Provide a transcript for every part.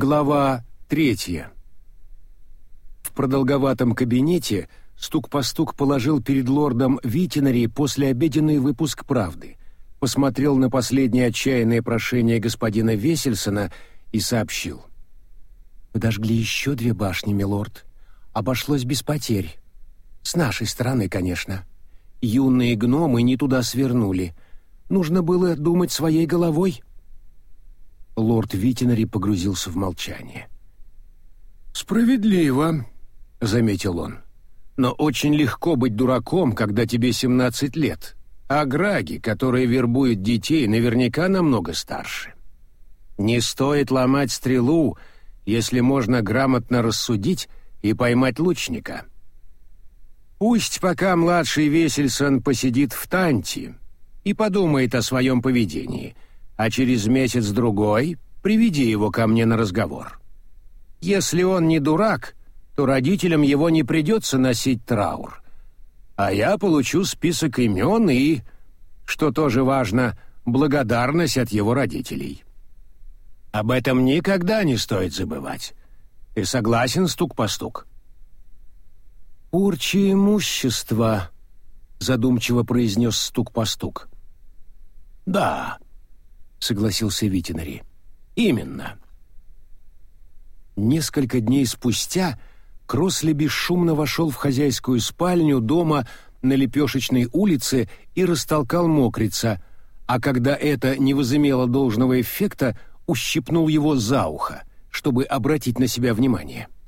Глава третья. В продолговатом кабинете стук-постук положил перед лордом Витинари послеобеденный выпуск «Правды», посмотрел на последнее отчаянное прошение господина Весельсона и сообщил. «Подожгли еще две башни, милорд. Обошлось без потерь. С нашей стороны, конечно. Юные гномы не туда свернули. Нужно было думать своей головой». Лорд Витинари погрузился в молчание. «Справедливо», — заметил он. «Но очень легко быть дураком, когда тебе 17 лет, а Граги, которые вербуют детей, наверняка намного старше. Не стоит ломать стрелу, если можно грамотно рассудить и поймать лучника. Пусть пока младший Весельсон посидит в Танте и подумает о своем поведении, а через месяц-другой приведи его ко мне на разговор. Если он не дурак, то родителям его не придется носить траур, а я получу список имен и, что тоже важно, благодарность от его родителей. Об этом никогда не стоит забывать. Ты согласен, стук по стук? «Порча имущества», — задумчиво произнес стук по стук. «Да», — согласился Витинари. «Именно». Несколько дней спустя Кросли бесшумно вошел в хозяйскую спальню дома на Лепешечной улице и растолкал мокрица, а когда это не возымело должного эффекта, ущипнул его за ухо, чтобы обратить на себя внимание. —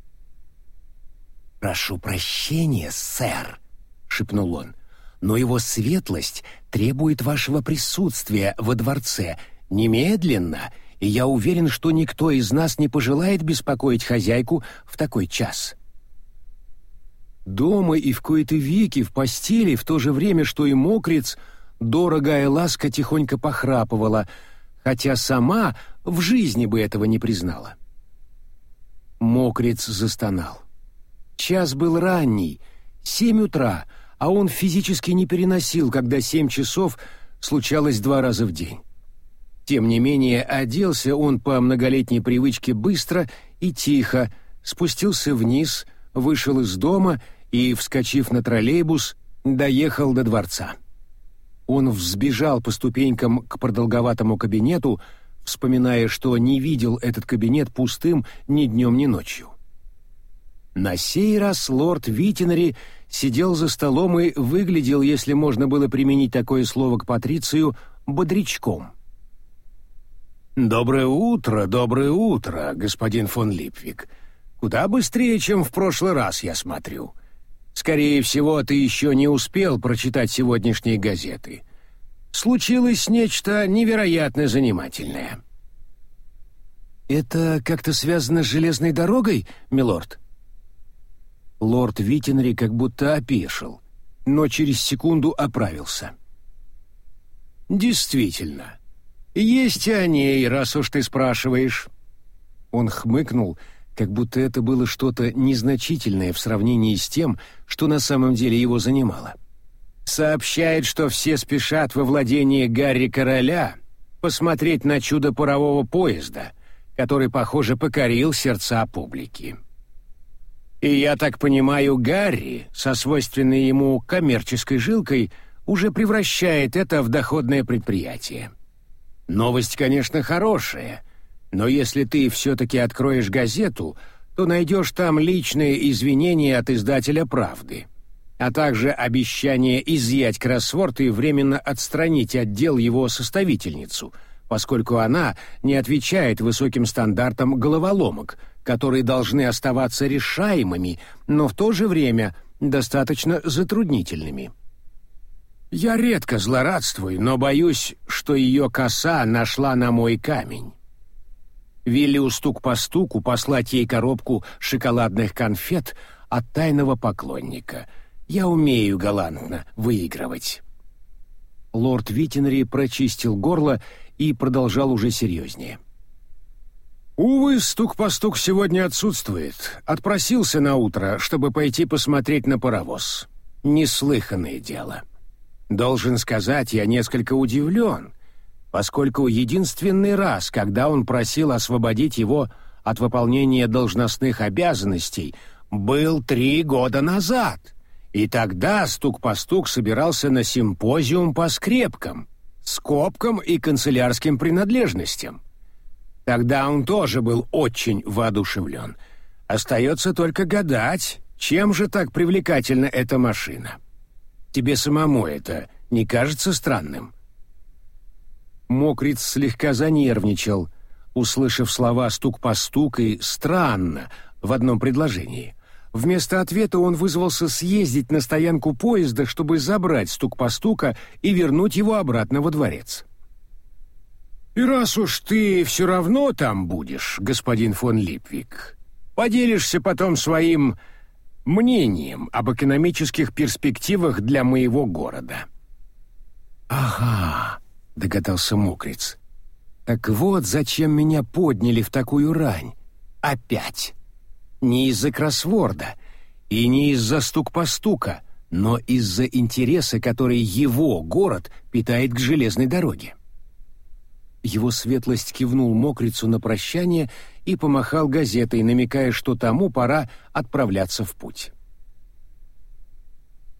«Прошу прощения, сэр», — шепнул он, «но его светлость требует вашего присутствия во дворце немедленно, и я уверен, что никто из нас не пожелает беспокоить хозяйку в такой час». Дома и в кои-то веки в постели в то же время, что и мокрец, дорогая ласка тихонько похрапывала, хотя сама в жизни бы этого не признала. Мокрец застонал. Час был ранний, семь утра, а он физически не переносил, когда семь часов случалось два раза в день. Тем не менее, оделся он по многолетней привычке быстро и тихо, спустился вниз, вышел из дома и, вскочив на троллейбус, доехал до дворца. Он взбежал по ступенькам к продолговатому кабинету, вспоминая, что не видел этот кабинет пустым ни днем, ни ночью. На сей раз лорд Витинари сидел за столом и выглядел, если можно было применить такое слово к Патрицию, бодрячком. «Доброе утро, доброе утро, господин фон Липвик. Куда быстрее, чем в прошлый раз, я смотрю. Скорее всего, ты еще не успел прочитать сегодняшние газеты. Случилось нечто невероятно занимательное». «Это как-то связано с железной дорогой, милорд?» Лорд Витенри как будто опешил, но через секунду оправился. «Действительно. Есть о ней, раз уж ты спрашиваешь». Он хмыкнул, как будто это было что-то незначительное в сравнении с тем, что на самом деле его занимало. «Сообщает, что все спешат во владение Гарри Короля посмотреть на чудо парового поезда, который, похоже, покорил сердца публики». И я так понимаю, Гарри, со свойственной ему коммерческой жилкой, уже превращает это в доходное предприятие. Новость, конечно, хорошая, но если ты все-таки откроешь газету, то найдешь там личные извинения от издателя «Правды», а также обещание изъять кроссворд и временно отстранить отдел его составительницу, поскольку она не отвечает высоким стандартам головоломок — которые должны оставаться решаемыми, но в то же время достаточно затруднительными. Я редко злорадствую, но боюсь, что ее коса нашла на мой камень. Велю стук по стуку послать ей коробку шоколадных конфет от тайного поклонника. Я умею галантно выигрывать. Лорд Витинри прочистил горло и продолжал уже серьезнее. — Увы, стук-постук сегодня отсутствует. Отпросился на утро, чтобы пойти посмотреть на паровоз. Неслыханное дело. Должен сказать, я несколько удивлен, поскольку единственный раз, когда он просил освободить его от выполнения должностных обязанностей был три года назад, и тогда стук-постук собирался на симпозиум по скрепкам, скобкам и канцелярским принадлежностям. Тогда он тоже был очень воодушевлен. Остается только гадать, чем же так привлекательна эта машина. Тебе самому это не кажется странным?» Мокриц слегка занервничал, услышав слова «стук по стук» и «странно» в одном предложении. Вместо ответа он вызвался съездить на стоянку поезда, чтобы забрать стук по стука и вернуть его обратно во дворец. «И раз уж ты все равно там будешь, господин фон Липвик, поделишься потом своим мнением об экономических перспективах для моего города». «Ага», — догадался Мокриц. «Так вот, зачем меня подняли в такую рань. Опять. Не из-за кроссворда и не из-за стук-постука, но из-за интереса, который его город питает к железной дороге». Его светлость кивнул мокрицу на прощание и помахал газетой, намекая, что тому пора отправляться в путь.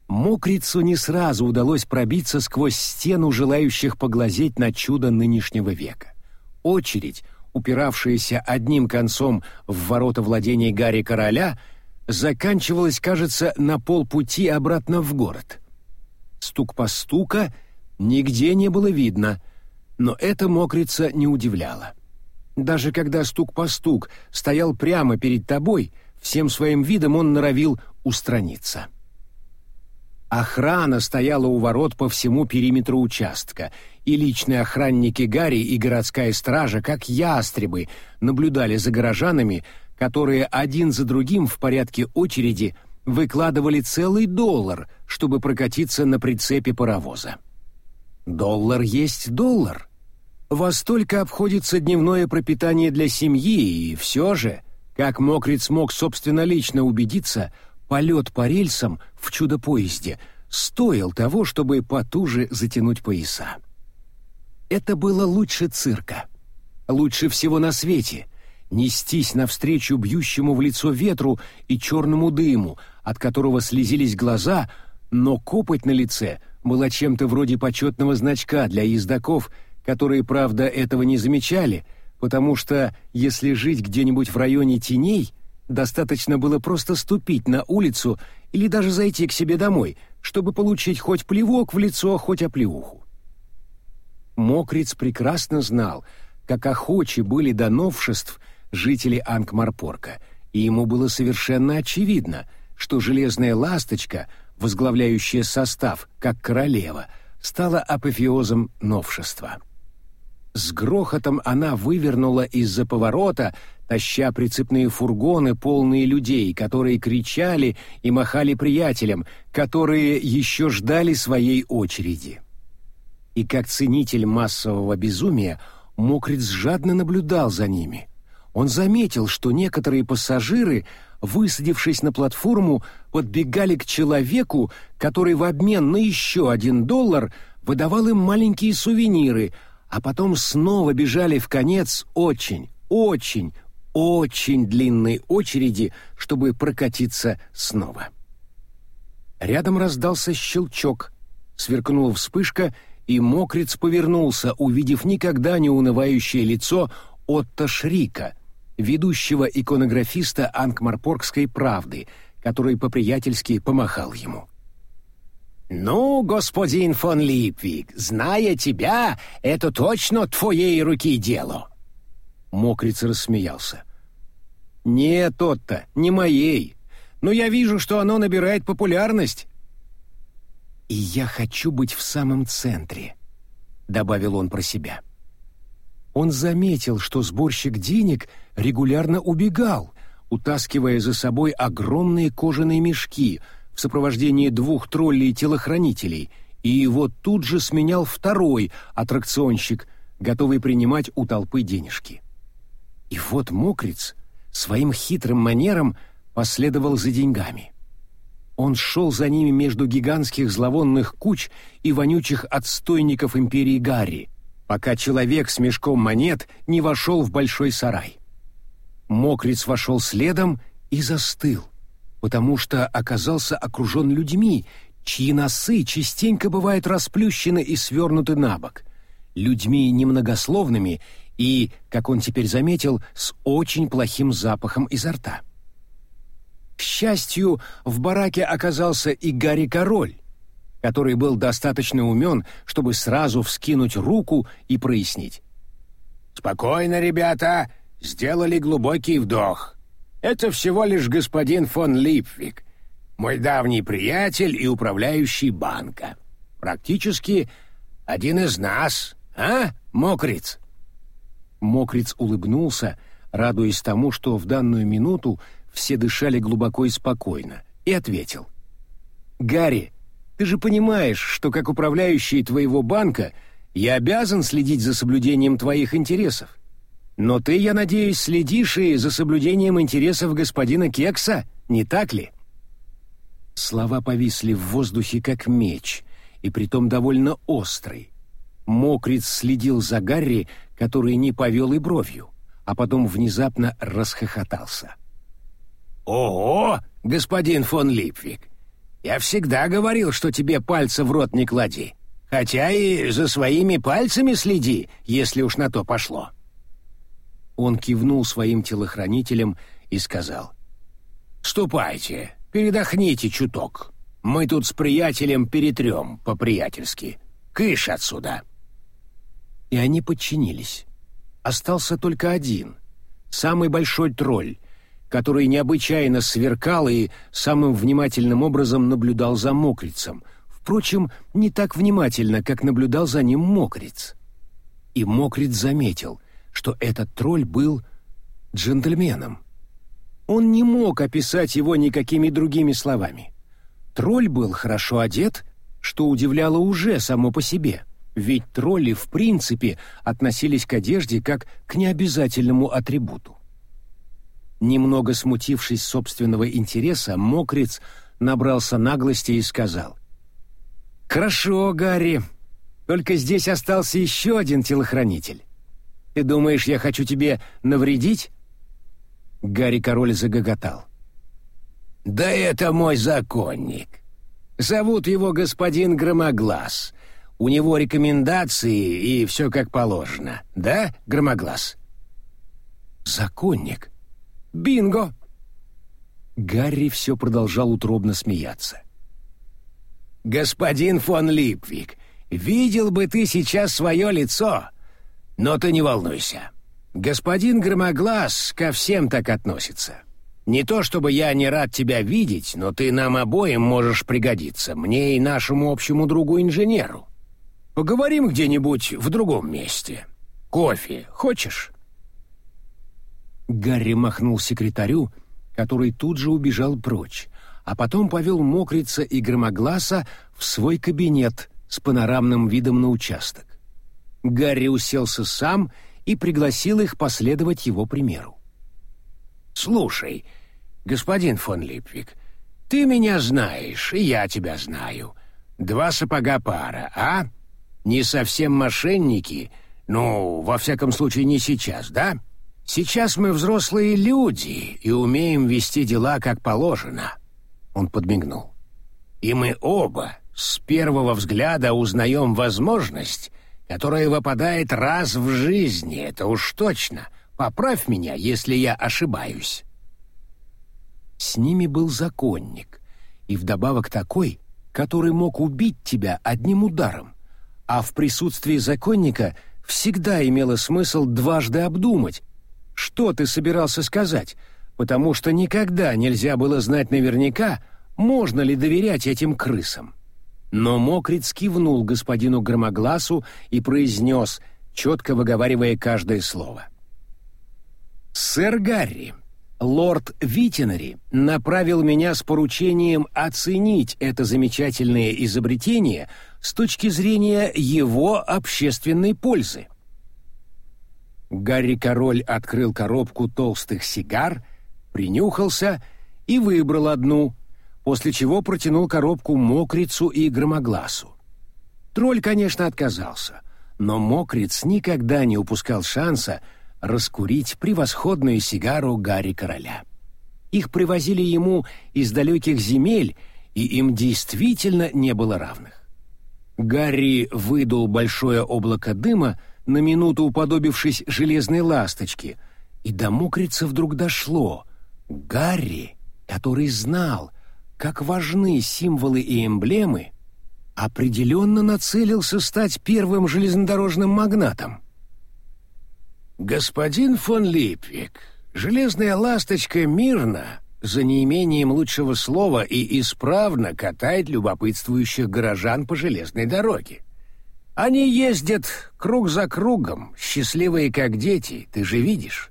Мокрицу не сразу удалось пробиться сквозь стену желающих поглазеть на чудо нынешнего века. Очередь, упиравшаяся одним концом в ворота владений Гарри Короля, заканчивалась, кажется, на полпути обратно в город. Стук по стука нигде не было видно, но это мокрица не удивляло. Даже когда стук по стук стоял прямо перед тобой, всем своим видом он норовил устраниться. — Охрана стояла у ворот по всему периметру участка, и личные охранники Гарри и городская стража, как ястребы, наблюдали за горожанами, которые один за другим в порядке очереди выкладывали целый доллар, чтобы прокатиться на прицепе паровоза. Доллар есть доллар. Во столько обходится дневное пропитание для семьи, и все же, как Мокриц мог собственнолично убедиться – полет по рельсам в чудо-поезде стоил того, чтобы потуже затянуть пояса. Это было лучше цирка. Лучше всего на свете — нестись навстречу бьющему в лицо ветру и черному дыму, от которого слезились глаза, но копоть на лице была чем-то вроде почетного значка для ездаков, которые, правда, этого не замечали, потому что, если жить где-нибудь в районе теней — Достаточно было просто ступить на улицу или даже зайти к себе домой, чтобы получить хоть плевок в лицо, хоть оплеуху. Мокриц прекрасно знал, как охочи были до новшеств жители Ангмарпорка, и ему было совершенно очевидно, что железная ласточка, возглавляющая состав как королева, стала апофеозом новшества. С грохотом она вывернула из-за поворота, таща прицепные фургоны, полные людей, которые кричали и махали приятелям, которые еще ждали своей очереди. И как ценитель массового безумия, Мокриц жадно наблюдал за ними. Он заметил, что некоторые пассажиры, высадившись на платформу, подбегали к человеку, который в обмен на еще один доллар выдавал им маленькие сувениры — а потом снова бежали в конец очень, очень, очень длинной очереди, чтобы прокатиться снова. Рядом раздался щелчок, сверкнула вспышка, и мокриц повернулся, увидев никогда не унывающее лицо Отто Шрика, ведущего иконографиста Ангмарпоргской правды, который по-приятельски помахал ему. «Ну, господин фон Липвик, зная тебя, это точно твоей руки дело!» Мокриц рассмеялся. «Нет, тот-то, не моей. Но я вижу, что оно набирает популярность». «И я хочу быть в самом центре», — добавил он про себя. Он заметил, что сборщик денег регулярно убегал, утаскивая за собой огромные кожаные мешки — в сопровождении двух троллей-телохранителей, и его тут же сменял второй аттракционщик, готовый принимать у толпы денежки. И вот мокриц своим хитрым манером последовал за деньгами. Он шел за ними между гигантских зловонных куч и вонючих отстойников империи Гарри, пока человек с мешком монет не вошел в большой сарай. Мокриц вошел следом и застыл, потому что оказался окружен людьми, чьи носы частенько бывают расплющены и свернуты на бок, людьми немногословными и, как он теперь заметил, с очень плохим запахом изо рта. К счастью, в бараке оказался и Гарри Король, который был достаточно умен, чтобы сразу вскинуть руку и прояснить. «Спокойно, ребята, сделали глубокий вдох. Это всего лишь господин фон Липвик, мой давний приятель и управляющий банка. Практически один из нас, а, Мокриц?» Мокриц улыбнулся, радуясь тому, что в данную минуту все дышали глубоко и спокойно, и ответил. «Гарри, ты же понимаешь, что как управляющий твоего банка я обязан следить за соблюдением твоих интересов. Но ты, я надеюсь, следишь и за соблюдением интересов господина Кекса, не так ли?» Слова повисли в воздухе, как меч, и притом довольно острый. Мокриц следил за Гарри, который не повел и бровью, а потом внезапно расхохотался. «Ого, господин фон Липвик! Я всегда говорил, что тебе пальца в рот не клади, хотя и за своими пальцами следи, если уж на то пошло». Он кивнул своим телохранителям и сказал. «Ступайте, передохните чуток. Мы тут с приятелем перетрем по-приятельски. Кыш отсюда!» И они подчинились. Остался только один, самый большой тролль, который необычайно сверкал и самым внимательным образом наблюдал за мокрицем, впрочем, не так внимательно, как наблюдал за ним мокриц. И мокриц заметил, что этот тролль был джентльменом. Он не мог описать его никакими другими словами. Тролль был хорошо одет, что удивляло уже само по себе, ведь тролли в принципе относились к одежде как к необязательному атрибуту. Немного смутившись собственного интереса, Мокриц набрался наглости и сказал. «Хорошо, Гарри, только здесь остался еще один телохранитель. Ты думаешь, я хочу тебе навредить?» Гарри Король загоготал. «Да это мой законник. Зовут его господин Громоглаз. У него рекомендации и все как положено. Да, Громоглаз?» «Законник? Бинго!» Гарри все продолжал утробно смеяться. «Господин фон Липвик, видел бы ты сейчас свое лицо, но ты не волнуйся. Господин Громоглаз ко всем так относится. Не то чтобы я не рад тебя видеть, но ты нам обоим можешь пригодиться, мне и нашему общему другу-инженеру. Поговорим где-нибудь в другом месте. Кофе хочешь?» Гарри махнул секретарю, который тут же убежал прочь, а потом повел Мокрица и Громогласа в свой кабинет с панорамным видом на участок. Гарри уселся сам и пригласил их последовать его примеру. «Слушай, господин фон Липвик, ты меня знаешь, и я тебя знаю. Два сапога пара, а? Не совсем мошенники, ну, во всяком случае, не сейчас, да?» Сейчас мы взрослые люди и умеем вести дела как положено. Он подмигнул. И мы оба с первого взгляда узнаем возможность, которая выпадает раз в жизни, это уж точно. Поправь меня, если я ошибаюсь. С ними был законник, и вдобавок такой, который мог убить тебя одним ударом. А в присутствии законника всегда имело смысл дважды обдумать, что ты собирался сказать, потому что никогда нельзя было знать наверняка, можно ли доверять этим крысам. Но Мокриц кивнул господину Громогласу и произнес, четко выговаривая каждое слово. «Сэр Гарри, лорд Витинари направил меня с поручением оценить это замечательное изобретение с точки зрения его общественной пользы. Гарри Король открыл коробку толстых сигар, принюхался и выбрал одну, после чего протянул коробку Мокрицу и Громогласу. Тролль, конечно, отказался, но Мокриц никогда не упускал шанса раскурить превосходную сигару Гарри Короля. Их привозили ему из далеких земель, и им действительно не было равных. Гарри выдул большое облако дыма, на минуту уподобившись железной ласточке, и до мокрицы вдруг дошло. Гарри, который знал, как важны символы и эмблемы, определенно нацелился стать первым железнодорожным магнатом. «Господин фон Липвик, железная ласточка мирно, за неимением лучшего слова и исправно катает любопытствующих горожан по железной дороге. Они ездят круг за кругом, счастливые как дети, ты же видишь.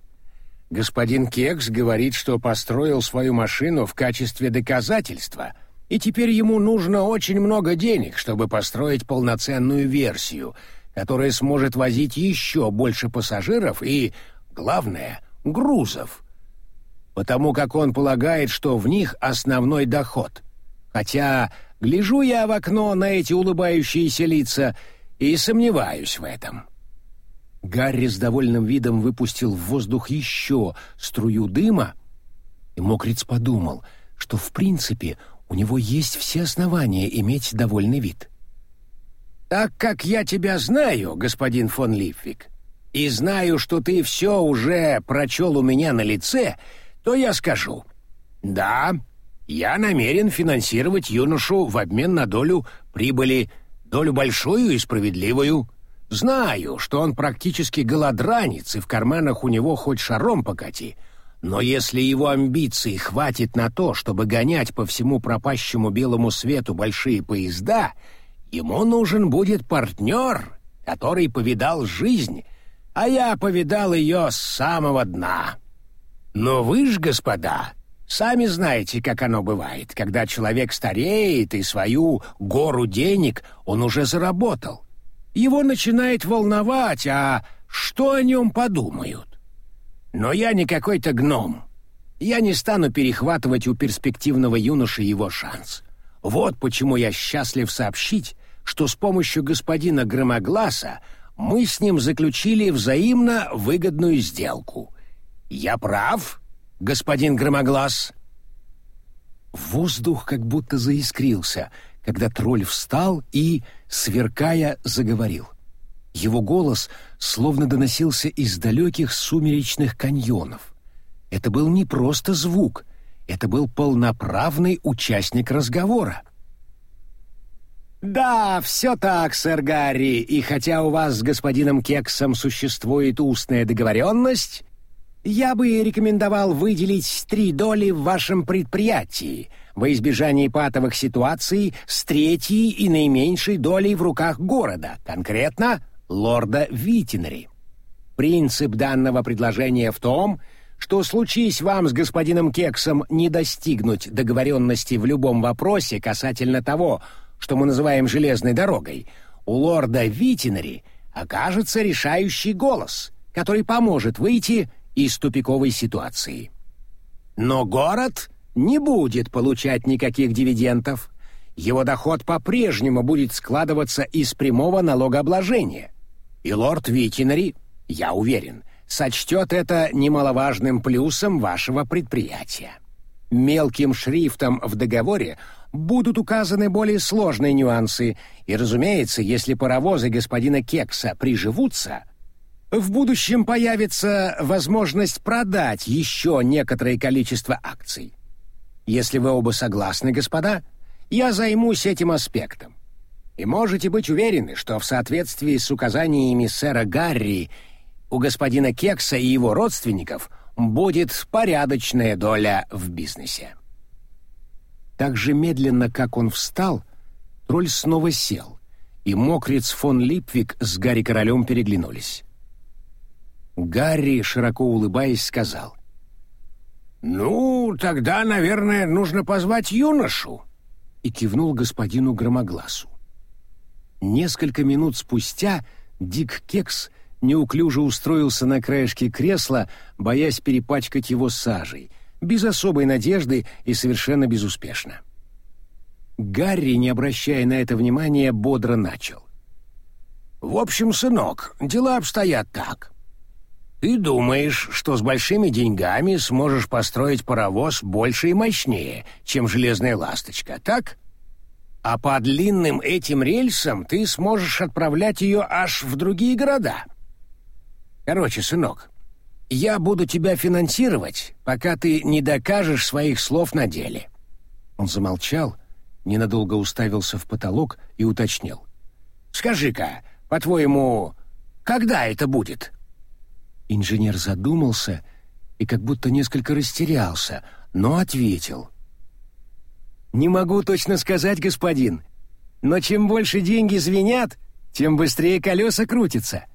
Господин Кекс говорит, что построил свою машину в качестве доказательства, и теперь ему нужно очень много денег, чтобы построить полноценную версию — которая сможет возить еще больше пассажиров и, главное, грузов, потому как он полагает, что в них основной доход. Хотя гляжу я в окно на эти улыбающиеся лица и сомневаюсь в этом. Гарри с довольным видом выпустил в воздух еще струю дыма, и Мокриц подумал, что в принципе у него есть все основания иметь довольный вид. Так как я тебя знаю, господин фон Липвик, и знаю, что ты все уже прочел у меня на лице, то я скажу. Да, я намерен финансировать юношу в обмен на долю прибыли, долю большую и справедливую. Знаю, что он практически голодранец, и в карманах у него хоть шаром покати. Но если его амбиций хватит на то, чтобы гонять по всему пропащему белому свету большие поезда — Ему нужен будет партнер, который повидал жизнь, а я повидал ее с самого дна. Но вы ж, господа, сами знаете, как оно бывает, когда человек стареет и свою гору денег он уже заработал. Его начинает волновать, а что о нем подумают? Но я не какой-то гном. Я не стану перехватывать у перспективного юноши его шанс. Вот почему я счастлив сообщить, что с помощью господина Громогласа мы с ним заключили взаимно выгодную сделку. Я прав, господин Громоглас?» Воздух как будто заискрился, когда тролль встал и, сверкая, заговорил. Его голос словно доносился из далеких сумеречных каньонов. Это был не просто звук, это был полноправный участник разговора. «Да, все так, сэр Гарри, и хотя у вас с господином Кексом существует устная договоренность, я бы рекомендовал выделить три доли в вашем предприятии во избежание патовых ситуаций с третьей и наименьшей долей в руках города, конкретно лорда Витинери. Принцип данного предложения в том, что случись вам с господином Кексом не достигнуть договоренности в любом вопросе касательно того, что мы называем железной дорогой, у лорда Витинари окажется решающий голос, который поможет выйти из тупиковой ситуации. Но город не будет получать никаких дивидендов. Его доход по-прежнему будет складываться из прямого налогообложения. И лорд Витинари, я уверен, сочтет это немаловажным плюсом вашего предприятия. Мелким шрифтом в договоре будут указаны более сложные нюансы, и, разумеется, если паровозы господина Кекса приживутся, в будущем появится возможность продать еще некоторое количество акций. Если вы оба согласны, господа, я займусь этим аспектом. И можете быть уверены, что в соответствии с указаниями сэра Гарри у господина Кекса и его родственников будет порядочная доля в бизнесе. Так же медленно, как он встал, тролль снова сел, и мокрец фон Липвик с Гарри Королем переглянулись. Гарри, широко улыбаясь, сказал. «Ну, тогда, наверное, нужно позвать юношу», и кивнул господину Громогласу. Несколько минут спустя Дик Кекс неуклюже устроился на краешке кресла, боясь перепачкать его сажей, без особой надежды и совершенно безуспешно. Гарри, не обращая на это внимания, бодро начал. «В общем, сынок, дела обстоят так. Ты думаешь, что с большими деньгами сможешь построить паровоз больше и мощнее, чем железная ласточка, так? А по длинным этим рельсам ты сможешь отправлять ее аж в другие города. Короче, сынок, я буду тебя финансировать, пока ты не докажешь своих слов на деле». Он замолчал, ненадолго уставился в потолок и уточнил. «Скажи-ка, по-твоему, когда это будет?» Инженер задумался и как будто несколько растерялся, но ответил. «Не могу точно сказать, господин, но чем больше деньги звенят, тем быстрее колеса крутятся.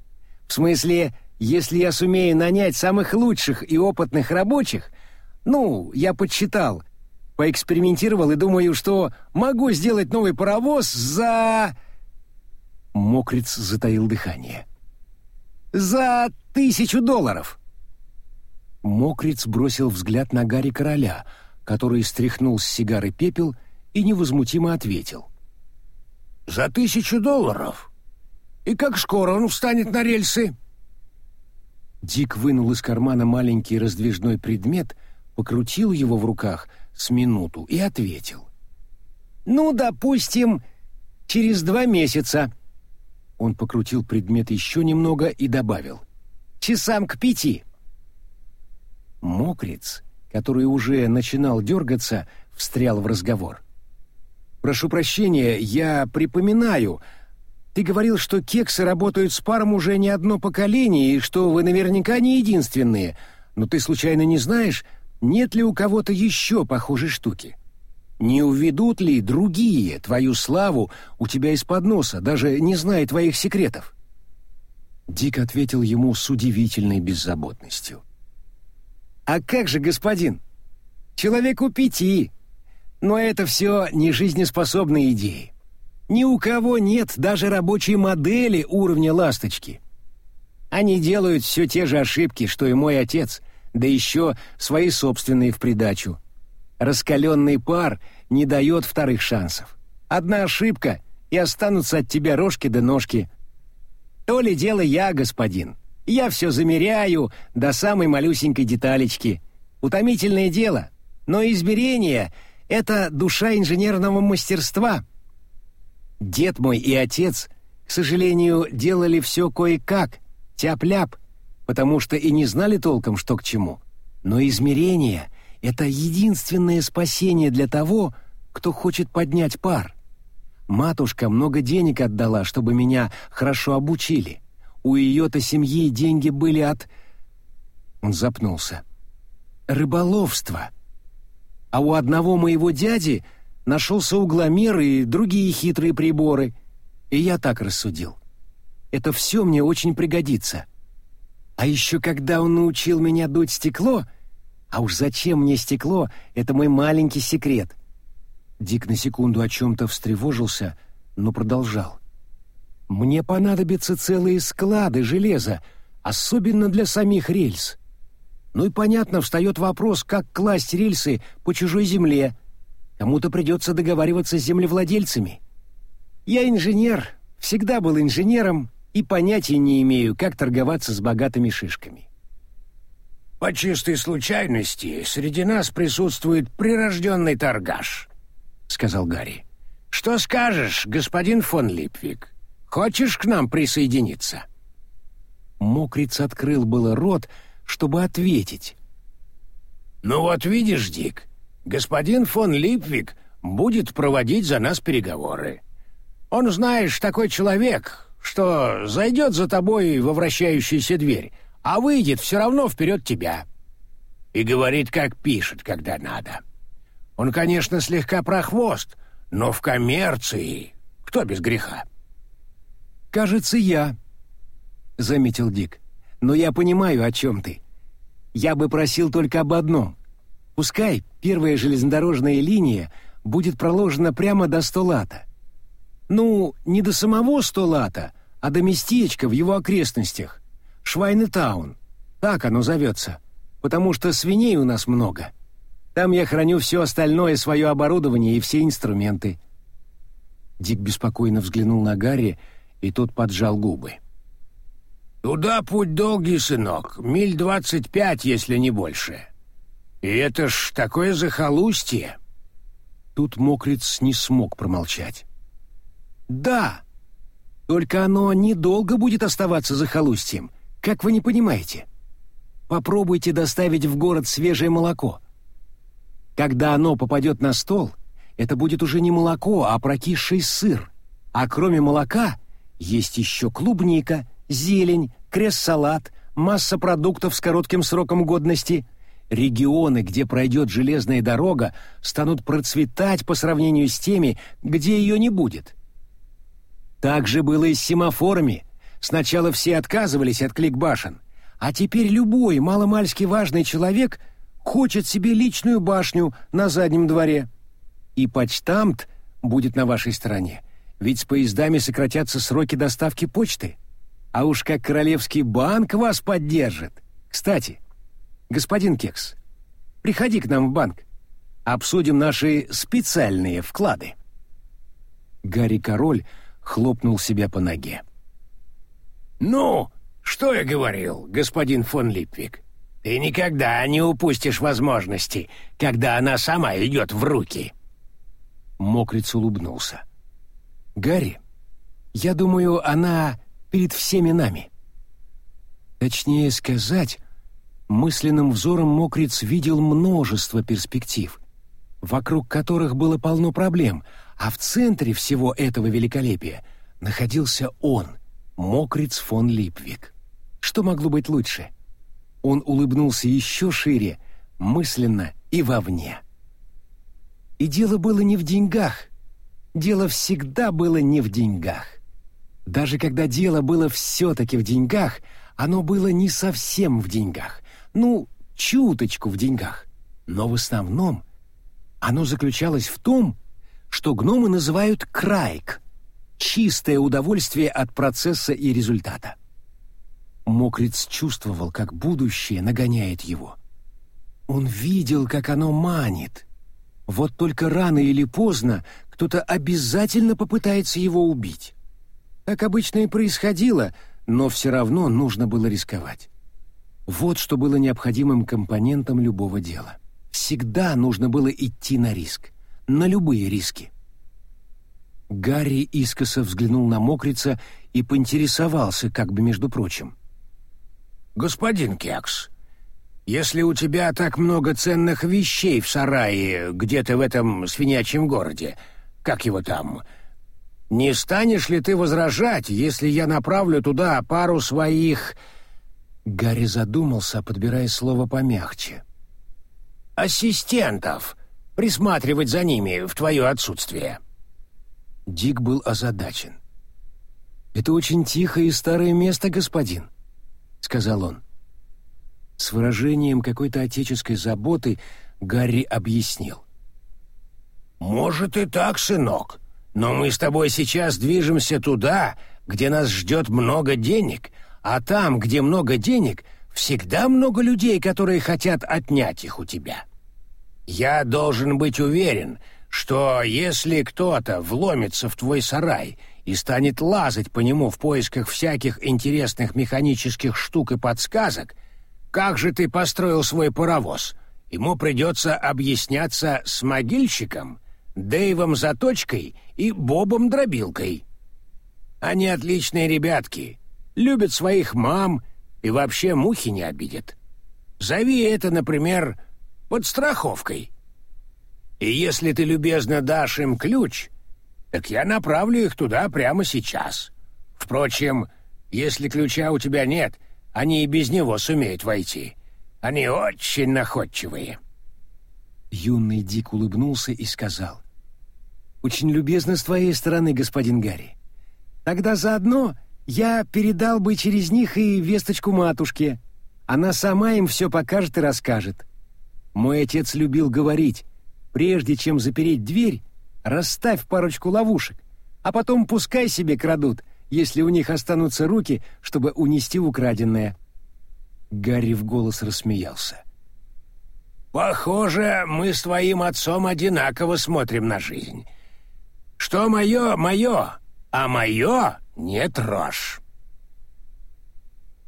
В смысле, если я сумею нанять самых лучших и опытных рабочих, ну, я подсчитал, поэкспериментировал и думаю, что могу сделать новый паровоз за...» Мокриц затаил дыхание. «За тысячу долларов!» Мокриц бросил взгляд на Гарри Короля, который стряхнул с сигары пепел и невозмутимо ответил. «За тысячу долларов? И как скоро он встанет на рельсы?» Дик вынул из кармана маленький раздвижной предмет, покрутил его в руках с минуту и ответил. «Ну, допустим, через два месяца». Он покрутил предмет еще немного и добавил. «Часам к пяти». Мокриц, который уже начинал дергаться, встрял в разговор. «Прошу прощения, я припоминаю. Ты говорил, что кексы работают с паром уже не одно поколение, и что вы наверняка не единственные. Но ты случайно не знаешь, нет ли у кого-то еще похожей штуки?» Не уведут ли другие твою славу у тебя из-под носа, даже не зная твоих секретов?» Дик ответил ему с удивительной беззаботностью. «А как же, господин? Человеку пяти. Но это все не жизнеспособные идеи. Ни у кого нет даже рабочей модели уровня ласточки. Они делают все те же ошибки, что и мой отец, да еще свои собственные в придачу. Раскаленный пар не дает вторых шансов. Одна ошибка, и останутся от тебя рожки да ножки. То ли дело я, господин. Я все замеряю до самой малюсенькой деталечки. Утомительное дело, но измерение — это душа инженерного мастерства. Дед мой и отец, к сожалению, делали все кое-как, тяп-ляп, потому что и не знали толком, что к чему. Но измерение это единственное спасение для того, кто хочет поднять пар. Матушка много денег отдала, чтобы меня хорошо обучили. У ее-то семьи деньги были от... Он запнулся. Рыболовство. А у одного моего дяди нашелся угломер и другие хитрые приборы. И я так рассудил. Это все мне очень пригодится. А еще когда он научил меня дуть стекло, а уж зачем мне стекло, это мой маленький секрет. Дик на секунду о чем-то встревожился, но продолжал. Мне понадобятся целые склады железа, особенно для самих рельс. Ну и понятно, встает вопрос, как класть рельсы по чужой земле. Кому-то придется договариваться с землевладельцами. Я инженер, всегда был инженером и понятия не имею, как торговаться с богатыми шишками. По чистой случайности среди нас присутствует прирожденный торгаш», — сказал Гарри. «Что скажешь, господин фон Липвик? Хочешь к нам присоединиться?» Мокриц открыл было рот, чтобы ответить. «Ну вот видишь, Дик, господин фон Липвик будет проводить за нас переговоры. Он, знаешь, такой человек, что зайдет за тобой во вращающуюся дверь, а выйдет все равно вперед тебя. И говорит, как пишет, когда надо. Он, конечно, слегка прохвост, но в коммерции кто без греха? «Кажется, я», — заметил Дик. «Но я понимаю, о чем ты. Я бы просил только об одном. Пускай первая железнодорожная линия будет проложена прямо до Столата. Ну, не до самого Столата, а до местечка в его окрестностях, Швайнетаун. Так оно зовется, потому что свиней у нас много. Там я храню все остальное свое оборудование и все инструменты». Дик беспокойно взглянул на Гарри, и тот поджал губы. «Туда путь долгий, сынок, миль двадцать пять, если не больше. И это ж такое захолустье!» Тут мокриц не смог промолчать. «Да, только оно недолго будет оставаться захолустьем, как вы не понимаете. Попробуйте доставить в город свежее молоко. Когда оно попадет на стол, это будет уже не молоко, а прокисший сыр. А кроме молока есть еще клубника, зелень, крест-салат, масса продуктов с коротким сроком годности. Регионы, где пройдет железная дорога, станут процветать по сравнению с теми, где ее не будет. Так же было и с семафорами. Сначала все отказывались от кликбашен, а теперь любой маломальски важный человек хочет себе личную башню на заднем дворе. И почтамт будет на вашей стороне, ведь с поездами сократятся сроки доставки почты. А уж как Королевский банк вас поддержит. Кстати, господин Кекс, приходи к нам в банк. Обсудим наши специальные вклады. Гарри Король хлопнул себя по ноге. «Ну, что я говорил, господин фон Липвик? Ты никогда не упустишь возможности, когда она сама идет в руки». Мокриц улыбнулся. «Гарри, я думаю, она перед всеми нами. Точнее сказать, мысленным взором Мокриц видел множество перспектив, вокруг которых было полно проблем, а в центре всего этого великолепия находился он, Мокриц фон Липвик. Что могло быть лучше? Он улыбнулся еще шире, мысленно и вовне. И дело было не в деньгах. Дело всегда было не в деньгах. Даже когда дело было все-таки в деньгах, оно было не совсем в деньгах. Ну, чуточку в деньгах. Но в основном оно заключалось в том, что гномы называют крайк — чистое удовольствие от процесса и результата. Мокриц чувствовал, как будущее нагоняет его. Он видел, как оно манит. Вот только рано или поздно кто-то обязательно попытается его убить. Так обычно и происходило, но все равно нужно было рисковать. Вот что было необходимым компонентом любого дела. Всегда нужно было идти на риск, на любые риски. Гарри искоса взглянул на мокрица и поинтересовался, как бы между прочим. «Господин Кекс, если у тебя так много ценных вещей в сарае где-то в этом свинячьем городе, как его там, не станешь ли ты возражать, если я направлю туда пару своих...» Гарри задумался, подбирая слово помягче. «Ассистентов. Присматривать за ними в твое отсутствие». Дик был озадачен. «Это очень тихое и старое место, господин», — сказал он. С выражением какой-то отеческой заботы Гарри объяснил. «Может и так, сынок, но мы с тобой сейчас движемся туда, где нас ждет много денег, а там, где много денег, всегда много людей, которые хотят отнять их у тебя. Я должен быть уверен, что если кто-то вломится в твой сарай и станет лазать по нему в поисках всяких интересных механических штук и подсказок, как же ты построил свой паровоз, ему придется объясняться с могильщиком — Дэйвом Заточкой и Бобом Дробилкой. Они отличные ребятки, любят своих мам и вообще мухи не обидят. Зови это, например, подстраховкой. И если ты любезно дашь им ключ, так я направлю их туда прямо сейчас. Впрочем, если ключа у тебя нет, они и без него сумеют войти. Они очень находчивые». Юный Дик улыбнулся и сказал. Очень любезно с твоей стороны, господин Гарри. Тогда заодно я передал бы через них и весточку матушке. Она сама им все покажет и расскажет. Мой отец любил говорить, прежде чем запереть дверь, расставь парочку ловушек, а потом пускай себе крадут, если у них останутся руки, чтобы унести украденное. Гарри в голос рассмеялся. «Похоже, мы с твоим отцом одинаково смотрим на жизнь что мое — мое, а мое — не трожь.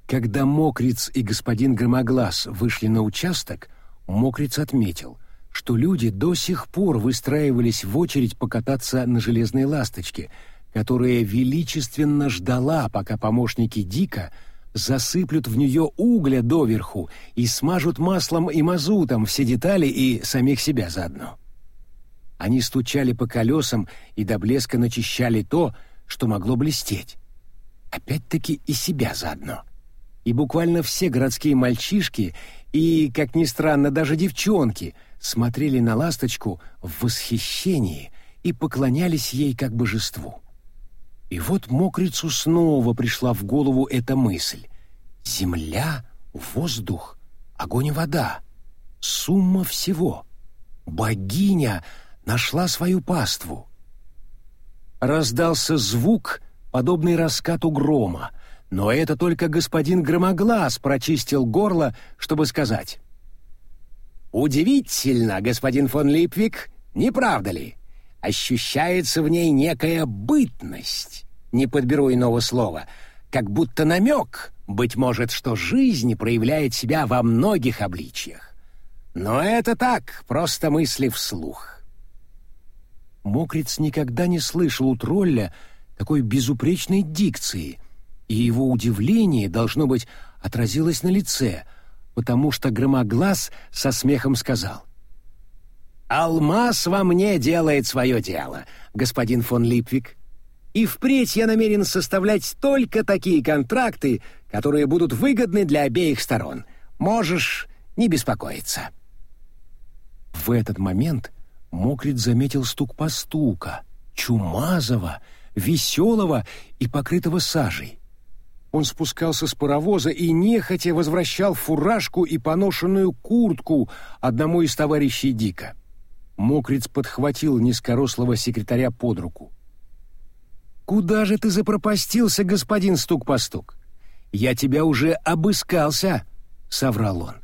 Когда Мокриц и господин Громоглаз вышли на участок, Мокриц отметил, что люди до сих пор выстраивались в очередь покататься на железной ласточке, которая величественно ждала, пока помощники Дика засыплют в нее угля доверху и смажут маслом и мазутом все детали и самих себя заодно. Они стучали по колесам и до блеска начищали то, что могло блестеть. Опять-таки и себя заодно и буквально все городские мальчишки и, как ни странно, даже девчонки смотрели на ласточку в восхищении и поклонялись ей как божеству. И вот мокрицу снова пришла в голову эта мысль. Земля, воздух, огонь и вода. Сумма всего. Богиня нашла свою паству. Раздался звук, подобный раскату грома, но это только господин Громоглаз прочистил горло, чтобы сказать. «Удивительно, господин фон Липвик, не правда ли? Ощущается в ней некая бытность, не подберу иного слова, как будто намек, быть может, что жизнь проявляет себя во многих обличьях. Но это так, просто мысли вслух». Мокриц никогда не слышал у тролля такой безупречной дикции — и его удивление, должно быть, отразилось на лице, потому что Громоглаз со смехом сказал. «Алмаз во мне делает свое дело, господин фон Липвик, и впредь я намерен составлять только такие контракты, которые будут выгодны для обеих сторон. Можешь не беспокоиться». В этот момент Мокрит заметил стук постука, чумазого, веселого и покрытого сажей. Он спускался с паровоза и нехотя возвращал фуражку и поношенную куртку одному из товарищей Дика. Мокриц подхватил низкорослого секретаря под руку. «Куда же ты запропастился, господин Стук-постук? Я тебя уже обыскался», — соврал он.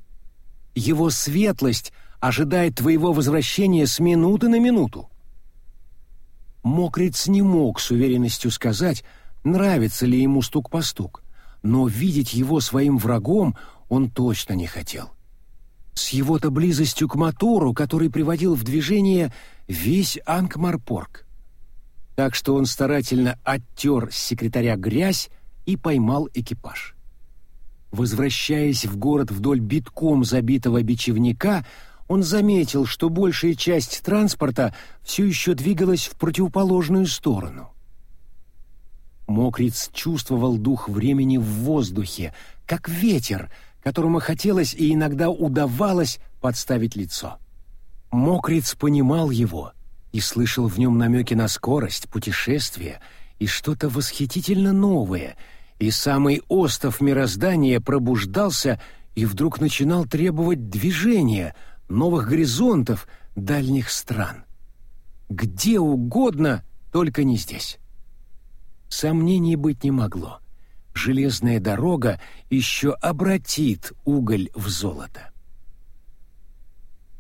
«Его светлость ожидает твоего возвращения с минуты на минуту». Мокриц не мог с уверенностью сказать, нравится ли ему стук-постук, но видеть его своим врагом он точно не хотел. С его-то близостью к мотору, который приводил в движение весь Анкмарпорг. Так что он старательно оттер с секретаря грязь и поймал экипаж. Возвращаясь в город вдоль битком забитого бичевника, он заметил, что большая часть транспорта все еще двигалась в противоположную сторону. Мокриц чувствовал дух времени в воздухе, как ветер, которому хотелось и иногда удавалось подставить лицо. Мокриц понимал его и слышал в нем намеки на скорость, путешествие и что-то восхитительно новое, и самый остов мироздания пробуждался и вдруг начинал требовать движения, новых горизонтов, дальних стран. Где угодно, только не здесь. Сомнений быть не могло. Железная дорога еще обратит уголь в золото.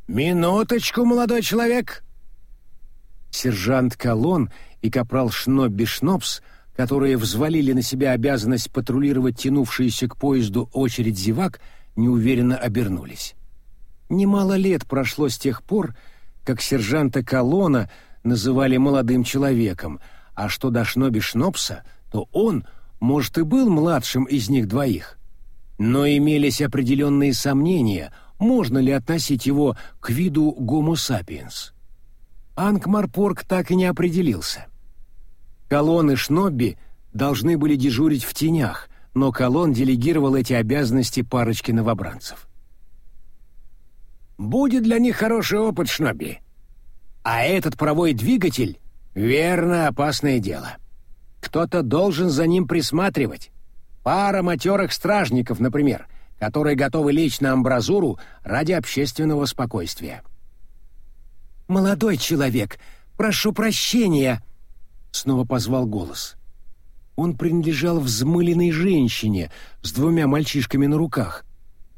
«Минуточку, молодой человек!» Сержант Колон и капрал Шнобби Шнобс, которые взвалили на себя обязанность патрулировать тянувшуюся к поезду очередь зевак, неуверенно обернулись. Немало лет прошло с тех пор, как сержанта Колона называли молодым человеком — а что до Шноби Шнопса, то он, может, и был младшим из них двоих. Но имелись определенные сомнения, можно ли относить его к виду Homo sapiens. Ангмарпорг так и не определился. Колон и Шнобби должны были дежурить в тенях, но Колон делегировал эти обязанности парочке новобранцев. «Будет для них хороший опыт, Шнобби. А этот паровой двигатель Верно, опасное дело. Кто-то должен за ним присматривать. Пара матерых стражников, например, которые готовы лечь на амбразуру ради общественного спокойствия. «Молодой человек, прошу прощения!» — снова позвал голос. Он принадлежал взмыленной женщине с двумя мальчишками на руках —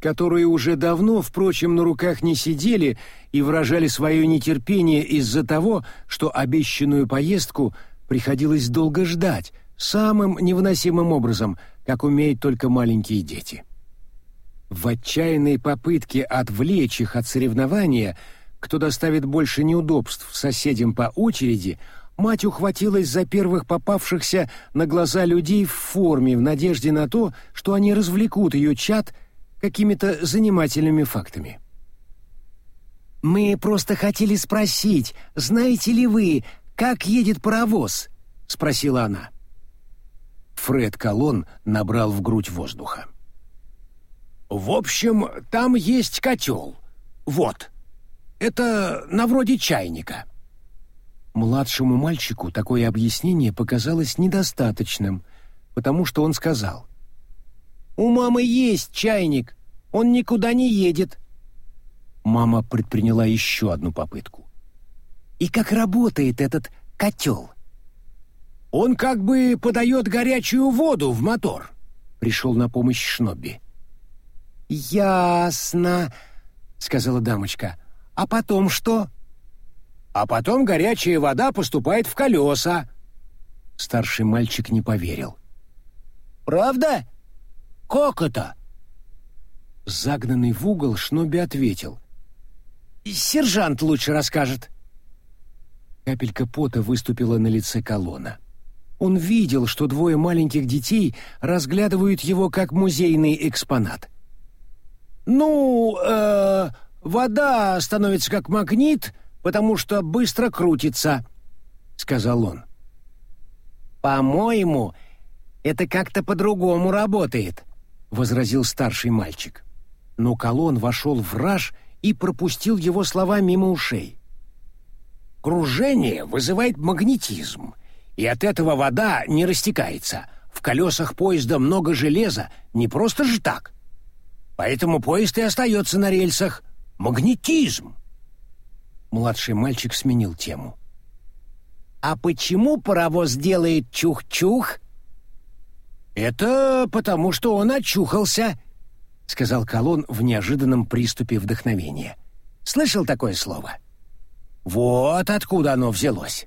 которые уже давно, впрочем, на руках не сидели и выражали свое нетерпение из-за того, что обещанную поездку приходилось долго ждать, самым невыносимым образом, как умеют только маленькие дети. В отчаянной попытке отвлечь их от соревнования, кто доставит больше неудобств соседям по очереди, мать ухватилась за первых попавшихся на глаза людей в форме в надежде на то, что они развлекут ее чад какими-то занимательными фактами. «Мы просто хотели спросить, знаете ли вы, как едет паровоз?» — спросила она. Фред Колон набрал в грудь воздуха. «В общем, там есть котел. Вот. Это на вроде чайника». Младшему мальчику такое объяснение показалось недостаточным, потому что он сказал. «У мамы есть чайник, он никуда не едет». Мама предприняла еще одну попытку. «И как работает этот котел?» «Он как бы подает горячую воду в мотор», — пришел на помощь Шнобби. «Ясно», — сказала дамочка. «А потом что?» «А потом горячая вода поступает в колеса». Старший мальчик не поверил. «Правда? Как это?» Загнанный в угол Шноби ответил. «Сержант лучше расскажет». Капелька пота выступила на лице колонна. Он видел, что двое маленьких детей разглядывают его как музейный экспонат. «Ну, э, вода становится как магнит, потому что быстро крутится», — сказал он. «По-моему, это как-то по-другому работает», — возразил старший мальчик. Но колонн вошел в раж и пропустил его слова мимо ушей. «Кружение вызывает магнетизм, и от этого вода не растекается. В колесах поезда много железа, не просто же так. Поэтому поезд и остается на рельсах. Магнетизм. Младший мальчик сменил тему. «А почему паровоз делает чух-чух?» «Это потому, что он очухался», — сказал Колон в неожиданном приступе вдохновения. «Слышал такое слово?» «Вот откуда оно взялось».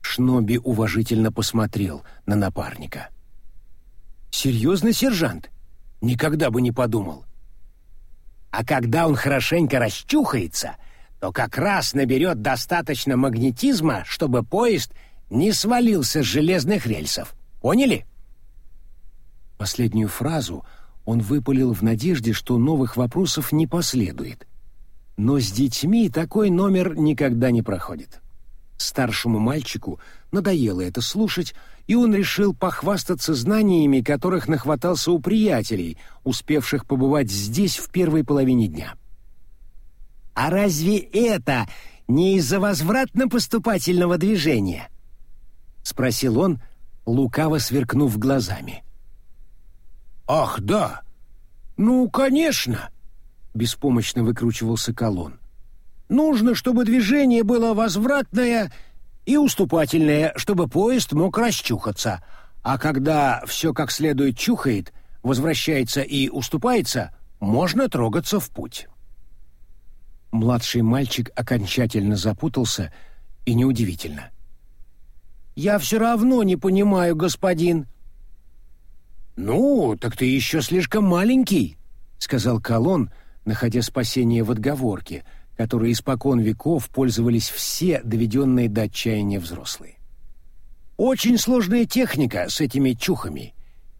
Шноби уважительно посмотрел на напарника. «Серьезно, сержант? Никогда бы не подумал. А когда он хорошенько расчухается, то как раз наберет достаточно магнетизма, чтобы поезд не свалился с железных рельсов. Поняли? Последнюю фразу он выпалил в надежде, что новых вопросов не последует. Но с детьми такой номер никогда не проходит. Старшему мальчику надоело это слушать, и он решил похвастаться знаниями, которых нахватался у приятелей, успевших побывать здесь в первой половине дня. «А разве это не из-за возвратно-поступательного движения?» — спросил он, лукаво сверкнув глазами. «Ах, да! Ну, конечно!» — беспомощно выкручивался колонн. Нужно, чтобы движение было возвратное и уступательное, чтобы поезд мог расчухаться. А когда все как следует чухает, возвращается и уступается, можно трогаться в путь. Младший мальчик окончательно запутался, и неудивительно. «Я все равно не понимаю, господин». «Ну, так ты еще слишком маленький», — сказал Колон, находя спасение в отговорке — которой испокон веков пользовались все доведенные до отчаяния взрослые. Очень сложная техника с этими чухами.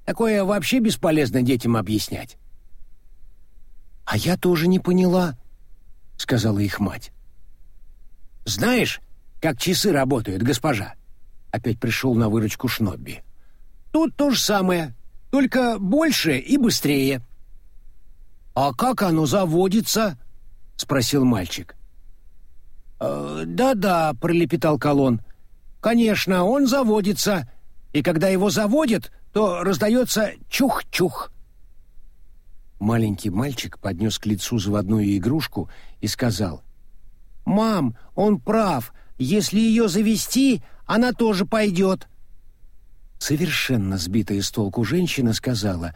Такое вообще бесполезно детям объяснять. «А я тоже не поняла», — сказала их мать. «Знаешь, как часы работают, госпожа?» Опять пришел на выручку Шнобби. «Тут то же самое, только больше и быстрее». «А как оно заводится?» — спросил мальчик. «Э, «Да-да», — пролепетал Колон. «Конечно, он заводится, и когда его заводят, то раздается чух-чух». Маленький мальчик поднес к лицу заводную игрушку и сказал. «Мам, он прав. Если ее завести, она тоже пойдет». Совершенно сбитая с толку женщина сказала.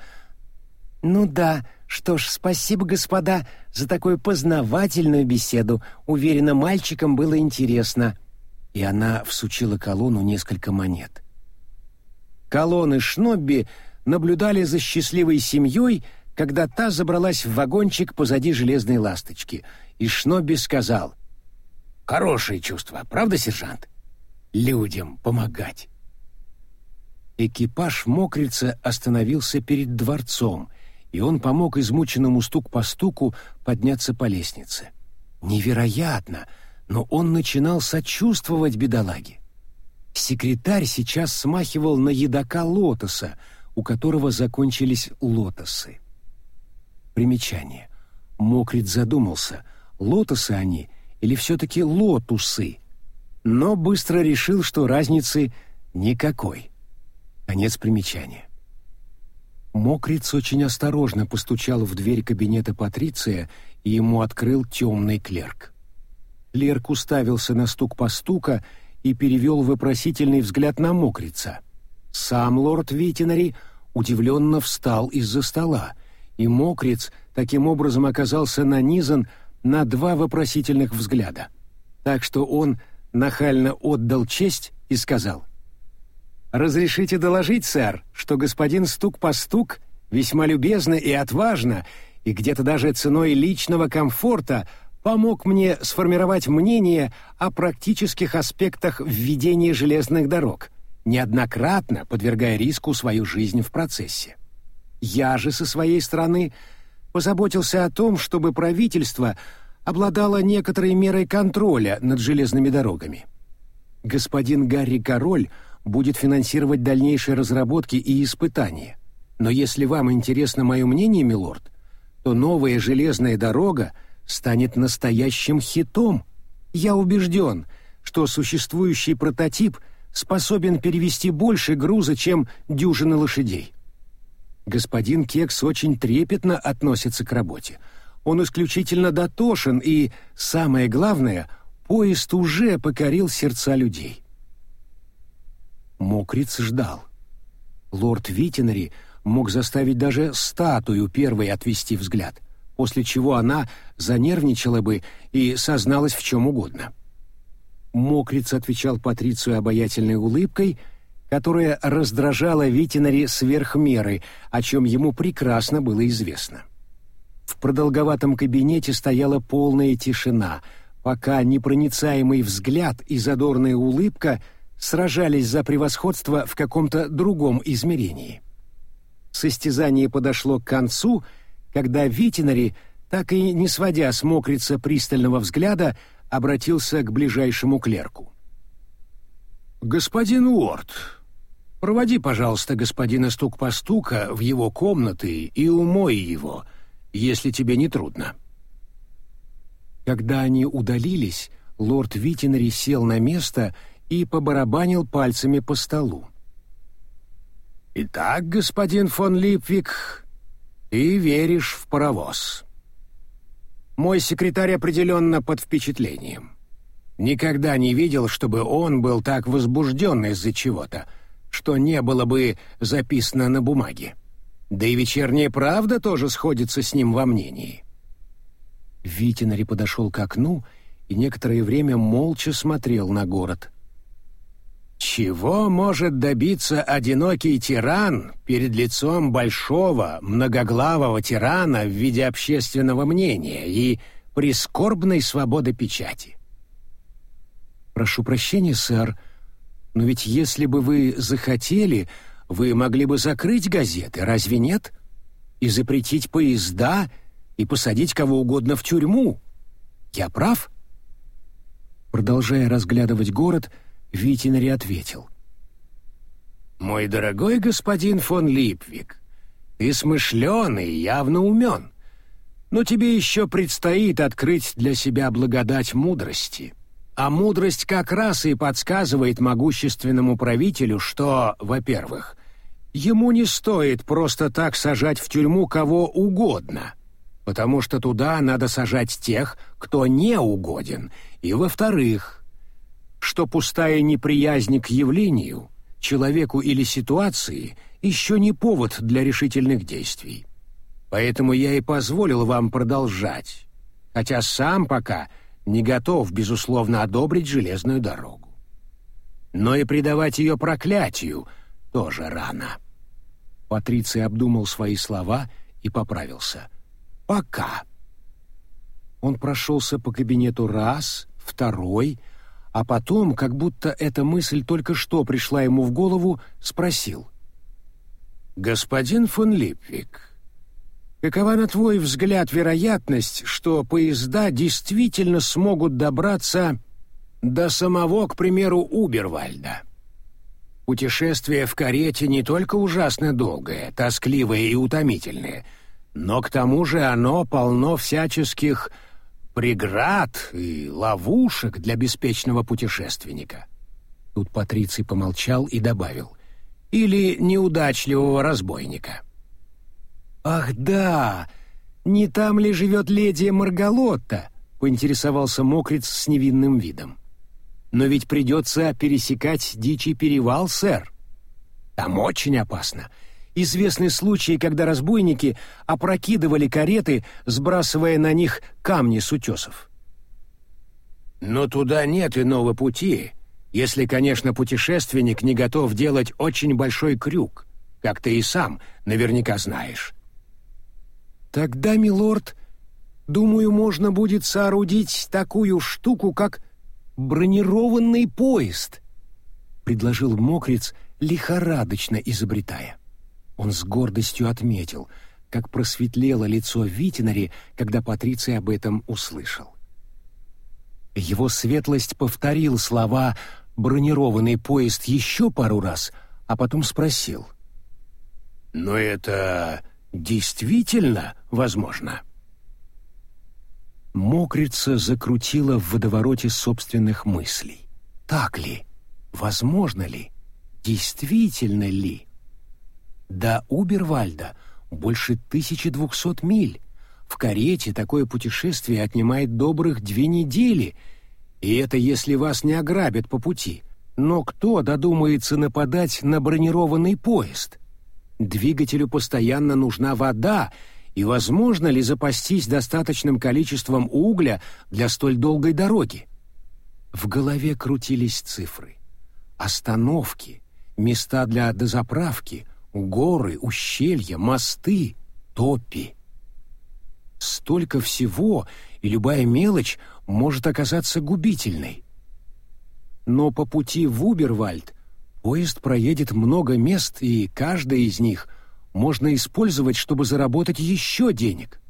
«Ну да, что ж, спасибо, господа, за такую познавательную беседу. Уверена, мальчикам было интересно. И она всучила колонну несколько монет. колонны Шнобби наблюдали за счастливой семьей, когда та забралась в вагончик позади железной ласточки, и Шнобби сказал «Хорошее чувство, правда, сержант? Людям помогать». Экипаж мокрица остановился перед дворцом, и он помог измученному стук по стуку подняться по лестнице. Невероятно, но он начинал сочувствовать бедолаге. Секретарь сейчас смахивал на едока лотоса, у которого закончились лотосы. Примечание. Мокрит задумался, лотосы они или все-таки лотусы, но быстро решил, что разницы никакой. Конец примечания. Мокриц очень осторожно постучал в дверь кабинета Патриция, и ему открыл темный клерк. Клерк уставился на стук постука и перевел вопросительный взгляд на Мокрица. Сам лорд Витинари удивленно встал из-за стола, и Мокриц таким образом оказался нанизан на два вопросительных взгляда. Так что он нахально отдал честь и сказал — «Разрешите доложить, сэр, что господин Стук-постук весьма любезно и отважно, и где-то даже ценой личного комфорта помог мне сформировать мнение о практических аспектах введения железных дорог, неоднократно подвергая риску свою жизнь в процессе. Я же со своей стороны позаботился о том, чтобы правительство обладало некоторой мерой контроля над железными дорогами. Господин Гарри Король — будет финансировать дальнейшие разработки и испытания. Но если вам интересно мое мнение, милорд, то новая железная дорога станет настоящим хитом. Я убежден, что существующий прототип способен перевести больше груза, чем дюжина лошадей. Господин Кекс очень трепетно относится к работе. Он исключительно дотошен и, самое главное, поезд уже покорил сердца людей. Мокриц ждал. Лорд Витинари мог заставить даже статую первой отвести взгляд, после чего она занервничала бы и созналась в чем угодно. Мокриц отвечал Патрицию обаятельной улыбкой, которая раздражала Витинари сверх меры, о чем ему прекрасно было известно. В продолговатом кабинете стояла полная тишина, пока непроницаемый взгляд и задорная улыбка — сражались за превосходство в каком-то другом измерении. Состязание подошло к концу, когда Витинари, так и не сводя с мокрица пристального взгляда, обратился к ближайшему клерку. «Господин Уорд, проводи, пожалуйста, господина Стук-постука в его комнаты и умой его, если тебе не трудно». Когда они удалились, лорд Витинари сел на место и побарабанил пальцами по столу. «Итак, господин фон Липвик, ты веришь в паровоз?» Мой секретарь определенно под впечатлением. Никогда не видел, чтобы он был так возбужден из-за чего-то, что не было бы записано на бумаге. Да и вечерняя правда тоже сходится с ним во мнении. Витинари подошел к окну и некоторое время молча смотрел на город. Чего может добиться одинокий тиран перед лицом большого, многоглавого тирана в виде общественного мнения и прискорбной свободы печати? Прошу прощения, сэр, но ведь если бы вы захотели, вы могли бы закрыть газеты, разве нет? И запретить поезда, и посадить кого угодно в тюрьму. Я прав? Продолжая разглядывать город, — Витинари ответил. «Мой дорогой господин фон Липвик, ты смышленый, явно умен, но тебе еще предстоит открыть для себя благодать мудрости. А мудрость как раз и подсказывает могущественному правителю, что, во-первых, ему не стоит просто так сажать в тюрьму кого угодно, потому что туда надо сажать тех, кто не угоден, и, во-вторых, что пустая неприязнь к явлению, человеку или ситуации еще не повод для решительных действий. Поэтому я и позволил вам продолжать, хотя сам пока не готов, безусловно, одобрить железную дорогу. Но и предавать ее проклятию тоже рано». Патриций обдумал свои слова и поправился. «Пока». Он прошелся по кабинету раз, второй, а потом, как будто эта мысль только что пришла ему в голову, спросил. «Господин фон Липвик, какова, на твой взгляд, вероятность, что поезда действительно смогут добраться до самого, к примеру, Убервальда?» Путешествие в карете не только ужасно долгое, тоскливое и утомительное, но к тому же оно полно всяческих преград и ловушек для беспечного путешественника. Тут Патриций помолчал и добавил. Или неудачливого разбойника. «Ах да! Не там ли живет леди Маргалотта?» — поинтересовался мокриц с невинным видом. Но ведь придется пересекать дичий перевал, сэр. Там очень опасно. Известны случаи, когда разбойники опрокидывали кареты, сбрасывая на них камни с утесов. Но туда нет иного пути, если, конечно, путешественник не готов делать очень большой крюк, как ты и сам наверняка знаешь. Тогда, милорд, думаю, можно будет соорудить такую штуку, как бронированный поезд», — предложил Мокриц, лихорадочно изобретая. Он с гордостью отметил, как просветлело лицо Витинари, когда Патриций об этом услышал. Его светлость повторил слова «бронированный поезд» еще пару раз, а потом спросил. «Но это действительно возможно?» Мокрица закрутила в водовороте собственных мыслей. Так ли? Возможно ли? Действительно ли? До Убервальда больше 1200 миль. В карете такое путешествие отнимает добрых две недели, и это если вас не ограбят по пути. Но кто додумается нападать на бронированный поезд? Двигателю постоянно нужна вода, и возможно ли запастись достаточным количеством угля для столь долгой дороги. В голове крутились цифры. Остановки, места для дозаправки, горы, ущелья, мосты, топи. Столько всего, и любая мелочь может оказаться губительной. Но по пути в Убервальд поезд проедет много мест, и каждое из них можно использовать, чтобы заработать еще денег.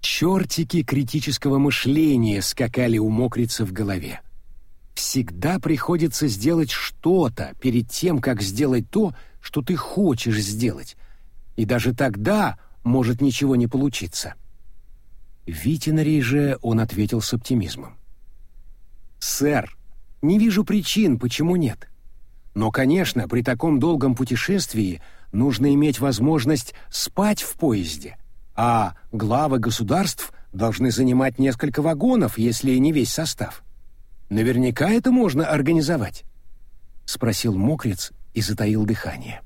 Чертики критического мышления скакали у мокрицы в голове. Всегда приходится сделать что-то перед тем, как сделать то, что ты хочешь сделать. И даже тогда может ничего не получиться. Витинари же он ответил с оптимизмом. «Сэр, не вижу причин, почему нет. Но, конечно, при таком долгом путешествии – нужно иметь возможность спать в поезде, а главы государств должны занимать несколько вагонов, если не весь состав. Наверняка это можно организовать, спросил Мокриц и затаил дыхание.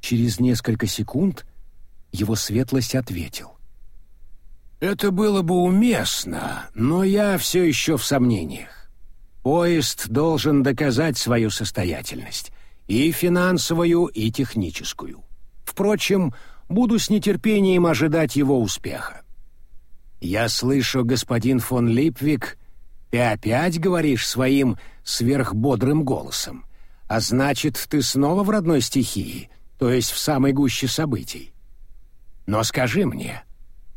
Через несколько секунд его светлость ответил: это было бы уместно, но я все еще в сомнениях. Поезд должен доказать свою состоятельность, и финансовую, и техническую. Впрочем, буду с нетерпением ожидать его успеха. Я слышу, господин фон Липвик, ты опять говоришь своим сверхбодрым голосом, а значит, ты снова в родной стихии, то есть в самой гуще событий. Но скажи мне,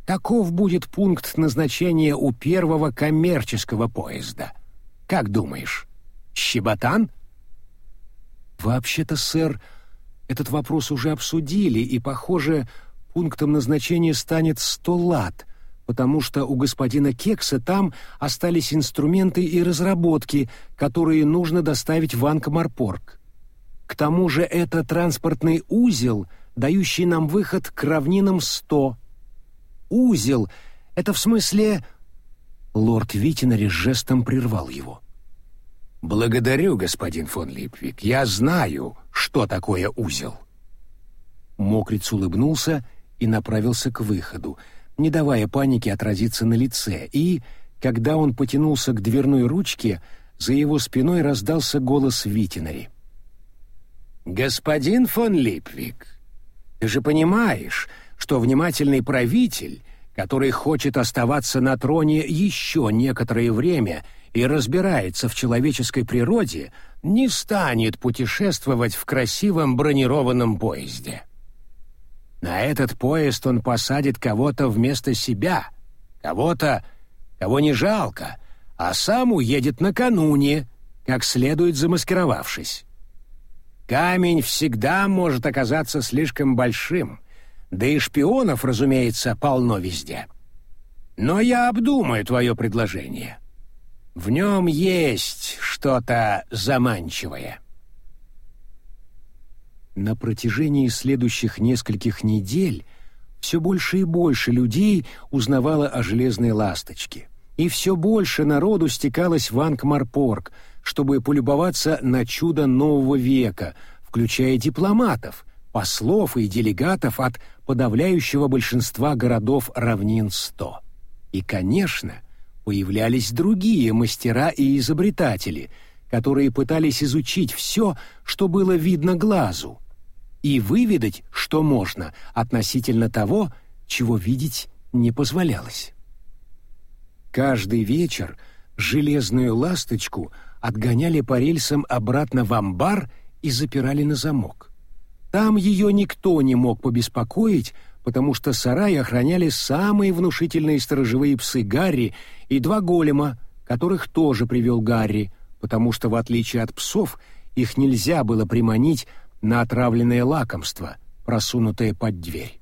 каков будет пункт назначения у первого коммерческого поезда? Как думаешь, Щеботан? «Вообще-то, сэр, этот вопрос уже обсудили, и, похоже, пунктом назначения станет сто лат, потому что у господина Кекса там остались инструменты и разработки, которые нужно доставить в Анкомарпорг. К тому же это транспортный узел, дающий нам выход к равнинам сто. Узел — это в смысле...» Лорд Витинари жестом прервал его. — «Благодарю, господин фон Липвик. Я знаю, что такое узел». Мокриц улыбнулся и направился к выходу, не давая панике отразиться на лице, и, когда он потянулся к дверной ручке, за его спиной раздался голос Витинари. «Господин фон Липвик, ты же понимаешь, что внимательный правитель, который хочет оставаться на троне еще некоторое время и разбирается в человеческой природе, не станет путешествовать в красивом бронированном поезде. На этот поезд он посадит кого-то вместо себя, кого-то, кого не жалко, а сам уедет накануне, как следует замаскировавшись. Камень всегда может оказаться слишком большим, да и шпионов, разумеется, полно везде. Но я обдумаю твое предложение. В нем есть что-то заманчивое. На протяжении следующих нескольких недель все больше и больше людей узнавало о железной ласточке, и все больше народу стекалось в Ангмарпорг, чтобы полюбоваться на чудо нового века, включая дипломатов, послов и делегатов от подавляющего большинства городов равнин 100. И, конечно, появлялись другие мастера и изобретатели, которые пытались изучить все, что было видно глазу, и выведать, что можно, относительно того, чего видеть не позволялось. Каждый вечер железную ласточку — отгоняли по рельсам обратно в амбар и запирали на замок. Там ее никто не мог побеспокоить, потому что сарай охраняли самые внушительные сторожевые псы Гарри и два голема, которых тоже привел Гарри, потому что, в отличие от псов, их нельзя было приманить на отравленное лакомство, просунутое под дверь.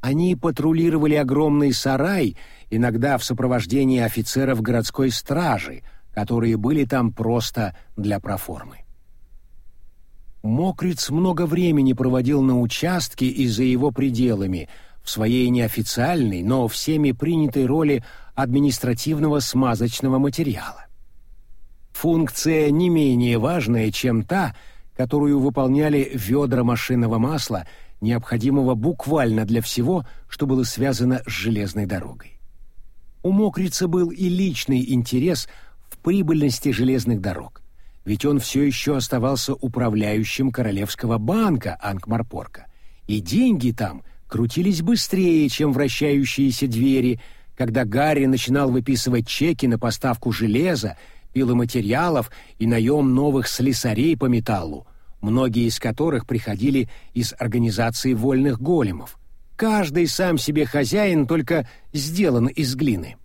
Они патрулировали огромный сарай, иногда в сопровождении офицеров городской стражи — которые были там просто для проформы. Мокриц много времени проводил на участке и за его пределами, в своей неофициальной, но всеми принятой роли административного смазочного материала. Функция не менее важная, чем та, которую выполняли ведра машинного масла, необходимого буквально для всего, что было связано с железной дорогой. У Мокрица был и личный интерес – прибыльности железных дорог, ведь он все еще оставался управляющим Королевского банка Анкмарпорка, и деньги там крутились быстрее, чем вращающиеся двери, когда Гарри начинал выписывать чеки на поставку железа, пиломатериалов и наем новых слесарей по металлу, многие из которых приходили из организации вольных големов. Каждый сам себе хозяин, только сделан из глины.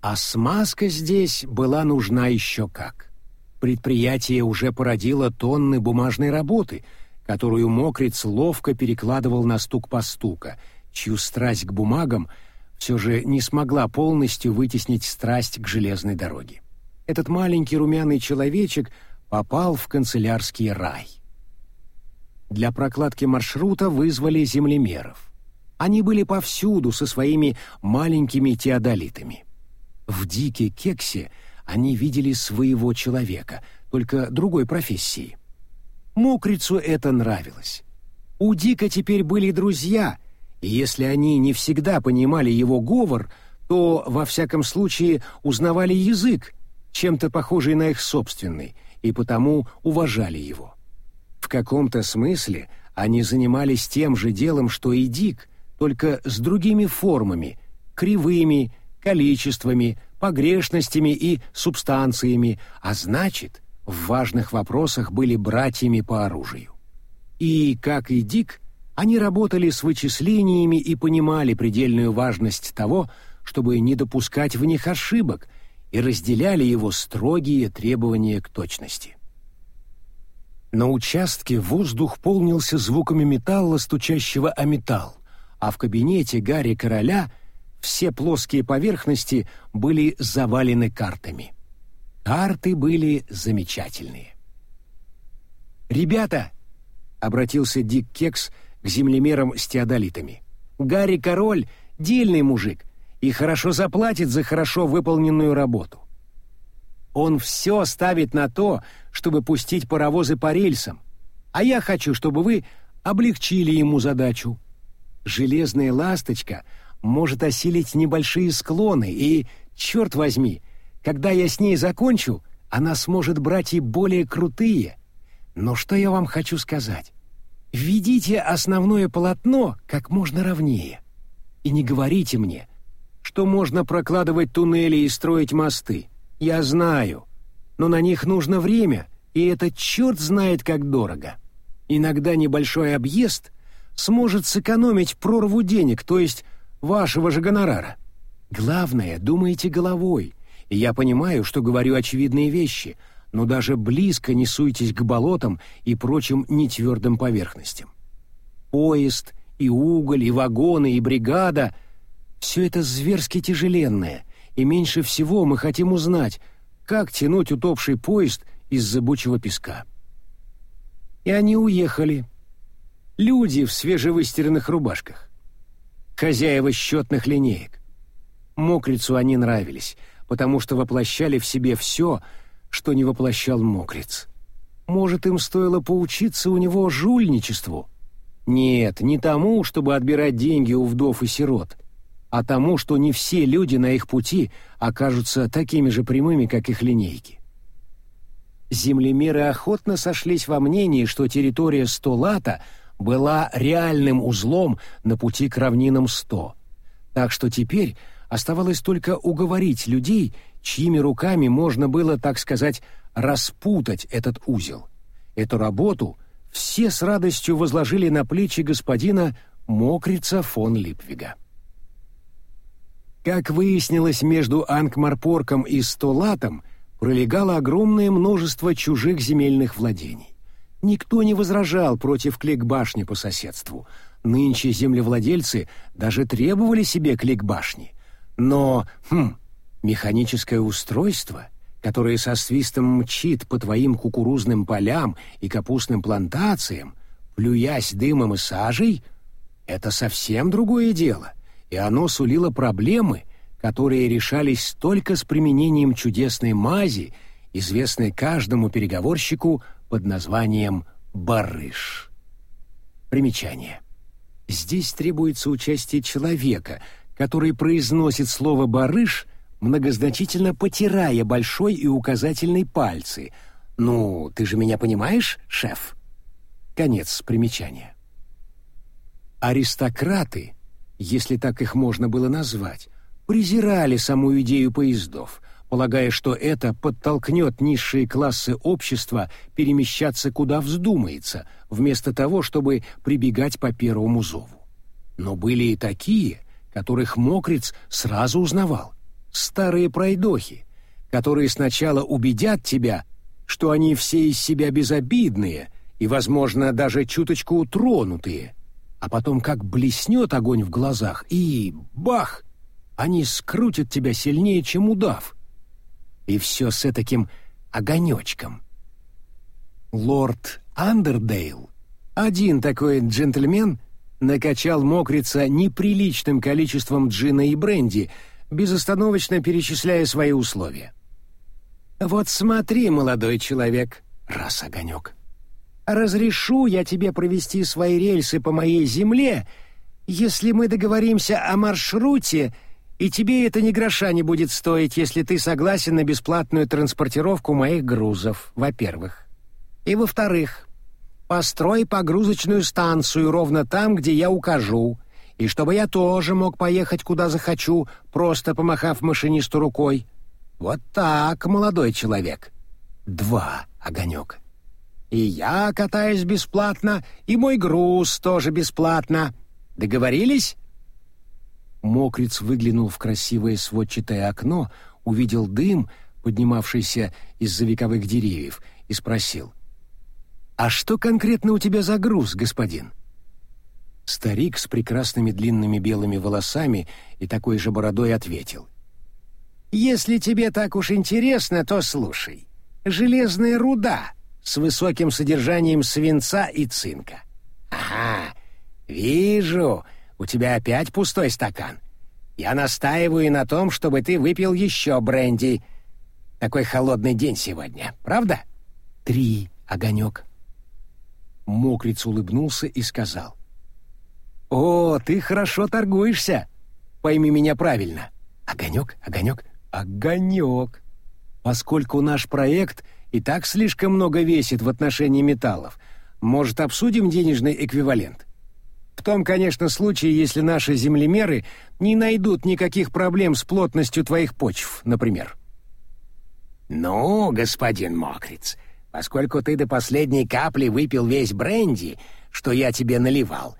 А смазка здесь была нужна еще как. Предприятие уже породило тонны бумажной работы, которую мокрец ловко перекладывал на стук по стука, чью страсть к бумагам все же не смогла полностью вытеснить страсть к железной дороге. Этот маленький румяный человечек попал в канцелярский рай. Для прокладки маршрута вызвали землемеров. Они были повсюду со своими маленькими теодолитами. В Дике Кексе они видели своего человека, только другой профессии. Мокрицу это нравилось. У Дика теперь были друзья, и если они не всегда понимали его говор, то, во всяком случае, узнавали язык, чем-то похожий на их собственный, и потому уважали его. В каком-то смысле они занимались тем же делом, что и Дик, только с другими формами, кривыми, количествами, погрешностями и субстанциями, а значит, в важных вопросах были братьями по оружию. И, как и Дик, они работали с вычислениями и понимали предельную важность того, чтобы не допускать в них ошибок, и разделяли его строгие требования к точности. На участке воздух полнился звуками металла, стучащего о металл, а в кабинете Гарри Короля — все плоские поверхности были завалены картами. Карты были замечательные. «Ребята!» — обратился Дик Кекс к землемерам с теодолитами. «Гарри Король — дельный мужик и хорошо заплатит за хорошо выполненную работу. Он все ставит на то, чтобы пустить паровозы по рельсам, а я хочу, чтобы вы облегчили ему задачу. Железная ласточка — может осилить небольшие склоны, и, черт возьми, когда я с ней закончу, она сможет брать и более крутые. Но что я вам хочу сказать? Введите основное полотно как можно ровнее. И не говорите мне, что можно прокладывать туннели и строить мосты. Я знаю. Но на них нужно время, и это черт знает как дорого. Иногда небольшой объезд сможет сэкономить прорву денег, то есть вашего же гонорара. Главное, думайте головой. И я понимаю, что говорю очевидные вещи, но даже близко не суйтесь к болотам и прочим нетвердым поверхностям. Поезд и уголь, и вагоны, и бригада — все это зверски тяжеленное, и меньше всего мы хотим узнать, как тянуть утопший поезд из зыбучего песка. И они уехали. Люди в свежевыстиранных рубашках. Хозяева счетных линеек. Мокрицу они нравились, потому что воплощали в себе все, что не воплощал мокриц. Может, им стоило поучиться у него жульничеству? Нет, не тому, чтобы отбирать деньги у вдов и сирот, а тому, что не все люди на их пути окажутся такими же прямыми, как их линейки. Землемеры охотно сошлись во мнении, что территория Столата была реальным узлом на пути к равнинам Сто. Так что теперь оставалось только уговорить людей, чьими руками можно было, так сказать, распутать этот узел. Эту работу все с радостью возложили на плечи господина Мокрица фон Липвига. Как выяснилось, между Ангмарпорком и Столатом пролегало огромное множество чужих земельных владений. Никто не возражал против клик-башни по соседству. Нынче землевладельцы даже требовали себе клик-башни. Но, хм, механическое устройство, которое со свистом мчит по твоим кукурузным полям и капустным плантациям, плюясь дымом и сажей, это совсем другое дело — и оно сулило проблемы, которые решались только с применением чудесной мази, известной каждому переговорщику под названием «барыш». Примечание. Здесь требуется участие человека, который произносит слово «барыш», многозначительно потирая большой и указательный пальцы. «Ну, ты же меня понимаешь, шеф?» Конец примечания. Аристократы — если так их можно было назвать, презирали саму идею поездов, полагая, что это подтолкнет низшие классы общества перемещаться куда вздумается, вместо того, чтобы прибегать по первому зову. Но были и такие, которых Мокриц сразу узнавал. Старые пройдохи, которые сначала убедят тебя, что они все из себя безобидные и, возможно, даже чуточку тронутые, а потом как блеснет огонь в глазах, и бах! Они скрутят тебя сильнее, чем удав. И все с таким огонечком. Лорд Андердейл, один такой джентльмен, накачал мокрица неприличным количеством джина и бренди, безостановочно перечисляя свои условия. «Вот смотри, молодой человек», — раз огонек, — разрешу я тебе провести свои рельсы по моей земле, если мы договоримся о маршруте, и тебе это ни гроша не будет стоить, если ты согласен на бесплатную транспортировку моих грузов, во-первых. И во-вторых, построй погрузочную станцию ровно там, где я укажу, и чтобы я тоже мог поехать куда захочу, просто помахав машинисту рукой. Вот так, молодой человек. Два, огонек. И я катаюсь бесплатно, и мой груз тоже бесплатно. Договорились?» Мокриц выглянул в красивое сводчатое окно, увидел дым, поднимавшийся из-за вековых деревьев, и спросил. «А что конкретно у тебя за груз, господин?» Старик с прекрасными длинными белыми волосами и такой же бородой ответил. «Если тебе так уж интересно, то слушай. Железная руда с высоким содержанием свинца и цинка. Ага, вижу, у тебя опять пустой стакан. Я настаиваю на том, чтобы ты выпил еще бренди. Такой холодный день сегодня, правда? Три, огонек. Мокриц улыбнулся и сказал. «О, ты хорошо торгуешься. Пойми меня правильно. Огонек, огонек, огонек. Поскольку наш проект — и так слишком много весит в отношении металлов. Может, обсудим денежный эквивалент? В том, конечно, случае, если наши землемеры не найдут никаких проблем с плотностью твоих почв, например. «Ну, господин Мокриц, поскольку ты до последней капли выпил весь бренди, что я тебе наливал,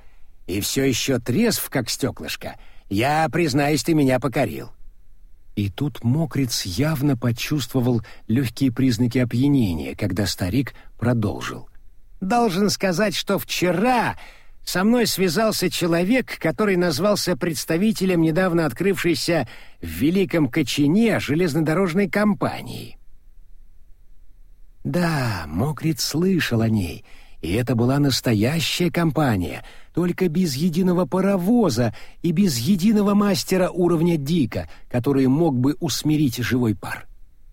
и все еще трезв, как стеклышко, я, признаюсь, ты меня покорил». И тут Мокриц явно почувствовал легкие признаки опьянения, когда старик продолжил. «Должен сказать, что вчера со мной связался человек, который назвался представителем недавно открывшейся в Великом Кочине железнодорожной компании». Да, Мокриц слышал о ней, и это была настоящая компания — только без единого паровоза и без единого мастера уровня Дика, который мог бы усмирить живой пар.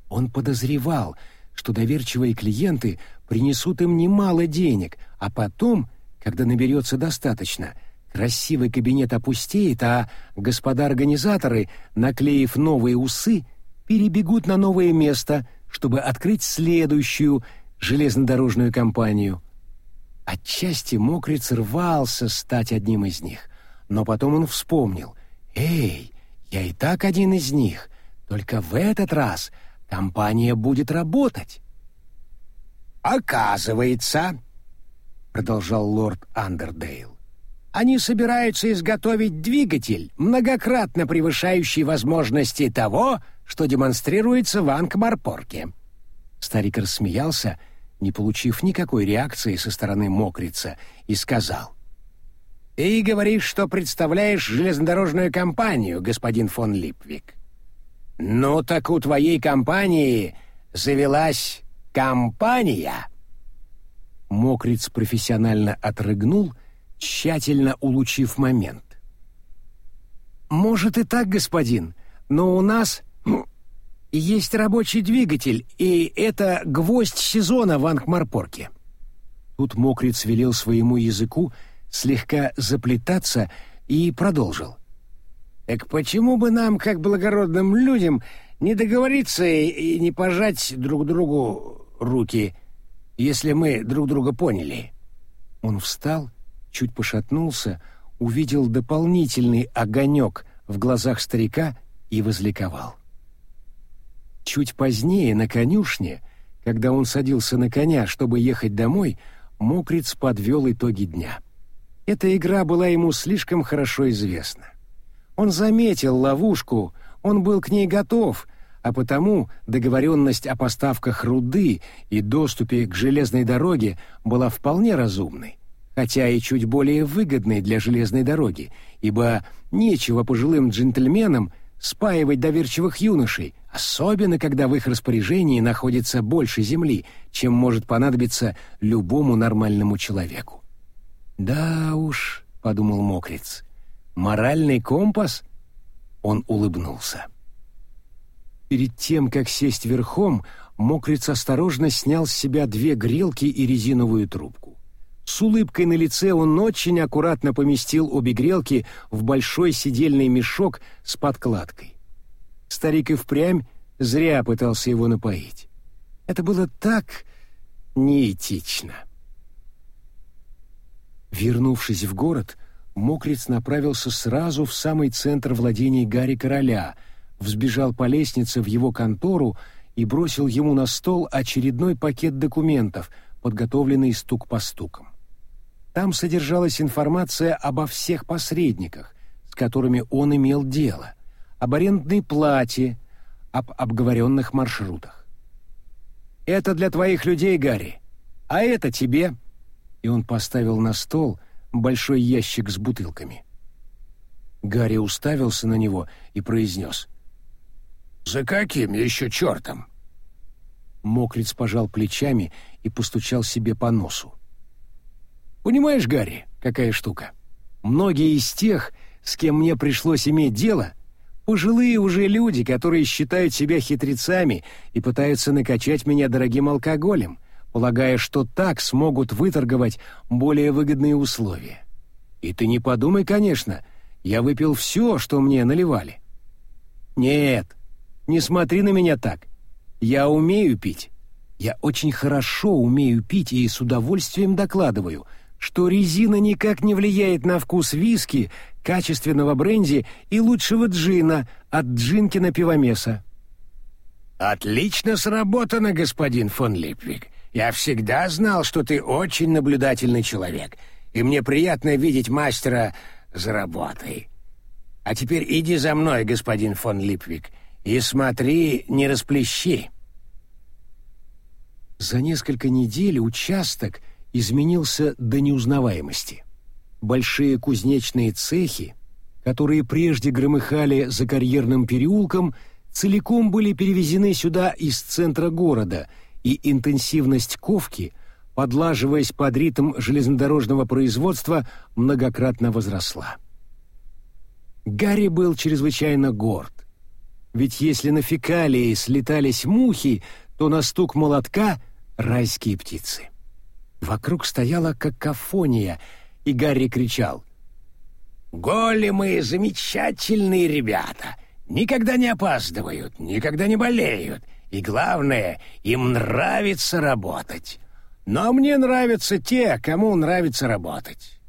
Он подозревал, что доверчивые клиенты принесут им немало денег, а потом, когда наберется достаточно, красивый кабинет опустеет, а господа-организаторы, наклеив новые усы, перебегут на новое место, чтобы открыть следующую железнодорожную компанию — Отчасти мокрец рвался стать одним из них, но потом он вспомнил. «Эй, я и так один из них, только в этот раз компания будет работать». «Оказывается», — продолжал лорд Андердейл, «они собираются изготовить двигатель, многократно превышающий возможности того, что демонстрируется в Анкмарпорке». Старик рассмеялся не получив никакой реакции со стороны мокрица, и сказал. «Ты говоришь, что представляешь железнодорожную компанию, господин фон Липвик. Ну так у твоей компании завелась компания». Мокриц профессионально отрыгнул, тщательно улучив момент. «Может и так, господин, но у нас есть рабочий двигатель, и это гвоздь сезона в Ангмарпорке». Тут Мокриц велел своему языку слегка заплетаться и продолжил. «Так почему бы нам, как благородным людям, не договориться и не пожать друг другу руки, если мы друг друга поняли?» Он встал, чуть пошатнулся, увидел дополнительный огонек в глазах старика и возликовал. Чуть позднее, на конюшне, когда он садился на коня, чтобы ехать домой, Мокриц подвел итоги дня. Эта игра была ему слишком хорошо известна. Он заметил ловушку, он был к ней готов, а потому договоренность о поставках руды и доступе к железной дороге была вполне разумной, хотя и чуть более выгодной для железной дороги, ибо нечего пожилым джентльменам спаивать доверчивых юношей, особенно когда в их распоряжении находится больше земли, чем может понадобиться любому нормальному человеку. «Да уж», — подумал Мокриц, — «моральный компас?» Он улыбнулся. Перед тем, как сесть верхом, Мокриц осторожно снял с себя две грелки и резиновую трубку. С улыбкой на лице он очень аккуратно поместил обе грелки в большой сидельный мешок с подкладкой. Старик и впрямь зря пытался его напоить. Это было так неэтично. Вернувшись в город, Мокриц направился сразу в самый центр владений Гарри Короля, взбежал по лестнице в его контору и бросил ему на стол очередной пакет документов, подготовленный стук по стукам. Там содержалась информация обо всех посредниках, с которыми он имел дело, об арендной плате, об обговоренных маршрутах. «Это для твоих людей, Гарри, а это тебе», и он поставил на стол большой ящик с бутылками. Гарри уставился на него и произнес. «За каким еще чертом?» Мокриц пожал плечами и постучал себе по носу. Понимаешь, Гарри, какая штука? Многие из тех, с кем мне пришлось иметь дело, пожилые уже люди, которые считают себя хитрецами и пытаются накачать меня дорогим алкоголем, полагая, что так смогут выторговать более выгодные условия. И ты не подумай, конечно, я выпил все, что мне наливали. Нет, не смотри на меня так. Я умею пить. Я очень хорошо умею пить и с удовольствием докладываю, что резина никак не влияет на вкус виски, качественного бренди и лучшего джина от Джинкина пивомеса. «Отлично сработано, господин фон Липвик. Я всегда знал, что ты очень наблюдательный человек, и мне приятно видеть мастера за работой. А теперь иди за мной, господин фон Липвик, и смотри, не расплещи». За несколько недель участок изменился до неузнаваемости. Большие кузнечные цехи, которые прежде громыхали за карьерным переулком, целиком были перевезены сюда из центра города, и интенсивность ковки, подлаживаясь под ритм железнодорожного производства, многократно возросла. Гарри был чрезвычайно горд. Ведь если на фекалии слетались мухи, то на стук молотка райские птицы. Вокруг стояла какофония, и Гарри кричал. «Големы — замечательные ребята! Никогда не опаздывают, никогда не болеют, и, главное, им нравится работать. Но мне нравятся те, кому нравится работать.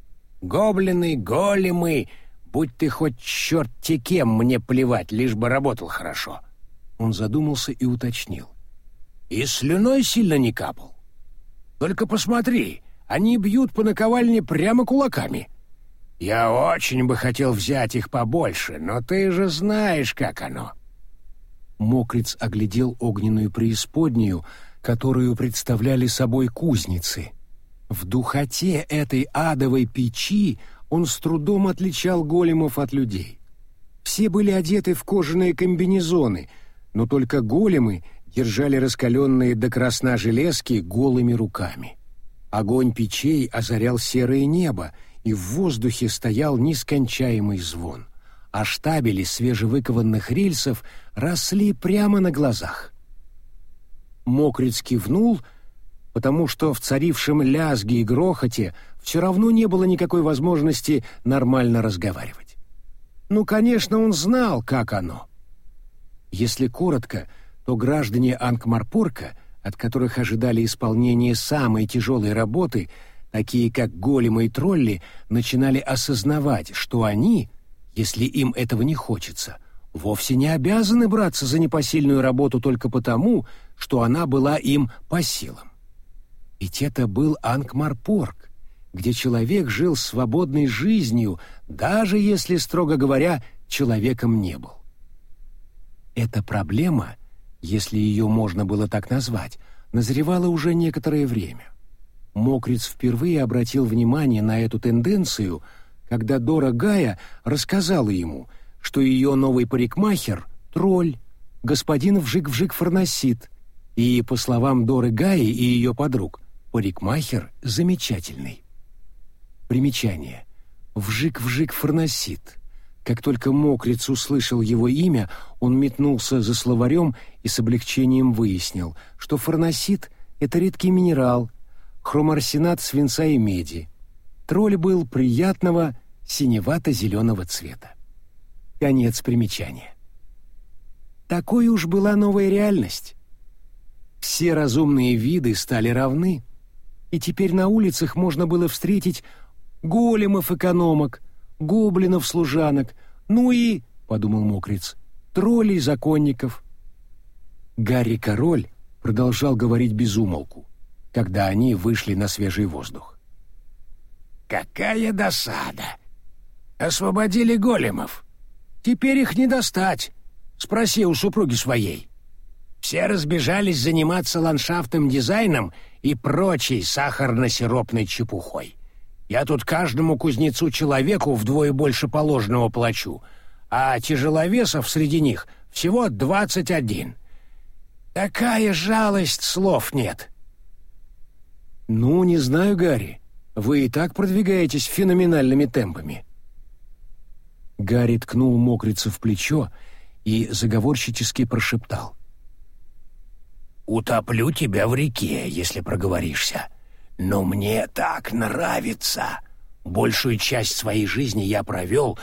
Гоблины, големы, будь ты хоть черт-те кем, мне плевать, лишь бы работал хорошо». Он задумался и уточнил. И слюной сильно не капал. Только посмотри, они бьют по наковальне прямо кулаками. Я очень бы хотел взять их побольше, но ты же знаешь, как оно. Мокриц оглядел огненную преисподнюю, которую представляли собой кузницы. В духоте этой адовой печи он с трудом отличал големов от людей. Все были одеты в кожаные комбинезоны, но только големы держали раскаленные до красна железки голыми руками. Огонь печей озарял серое небо, и в воздухе стоял нескончаемый звон, а штабели свежевыкованных рельсов росли прямо на глазах. Мокриц кивнул, потому что в царившем лязге и грохоте все равно не было никакой возможности нормально разговаривать. Ну, конечно, он знал, как оно. Если коротко — то граждане Анкмарпорка, от которых ожидали исполнения самой тяжелой работы, такие как големы и тролли, начинали осознавать, что они, если им этого не хочется, вовсе не обязаны браться за непосильную работу только потому, что она была им по силам. Ведь это был Анкмарпорк, где человек жил свободной жизнью, даже если, строго говоря, человеком не был. Эта проблема если ее можно было так назвать, назревала уже некоторое время. Мокриц впервые обратил внимание на эту тенденцию, когда Дора Гая рассказала ему, что ее новый парикмахер — тролль, господин Вжик-Вжик Фарносит, и, по словам Доры Гаи и ее подруг, парикмахер замечательный. Примечание. Вжик-Вжик Фарносит — как только Мокриц услышал его имя, он метнулся за словарем и с облегчением выяснил, что фарносит — это редкий минерал, хромарсенат свинца и меди. Тролль был приятного синевато-зеленого цвета. Конец примечания. Такой уж была новая реальность. Все разумные виды стали равны, и теперь на улицах можно было встретить големов-экономок — гоблинов-служанок, ну и, — подумал Мокриц, — троллей-законников. Гарри Король продолжал говорить без умолку, когда они вышли на свежий воздух. «Какая досада! Освободили големов. Теперь их не достать. Спроси у супруги своей. Все разбежались заниматься ландшафтным дизайном и прочей сахарно-сиропной чепухой. Я тут каждому кузнецу-человеку вдвое больше положенного плачу, а тяжеловесов среди них всего двадцать один. Такая жалость, слов нет. Ну, не знаю, Гарри. Вы и так продвигаетесь феноменальными темпами. Гарри ткнул мокрица в плечо и заговорщически прошептал. «Утоплю тебя в реке, если проговоришься. Но мне так нравится. Большую часть своей жизни я провел,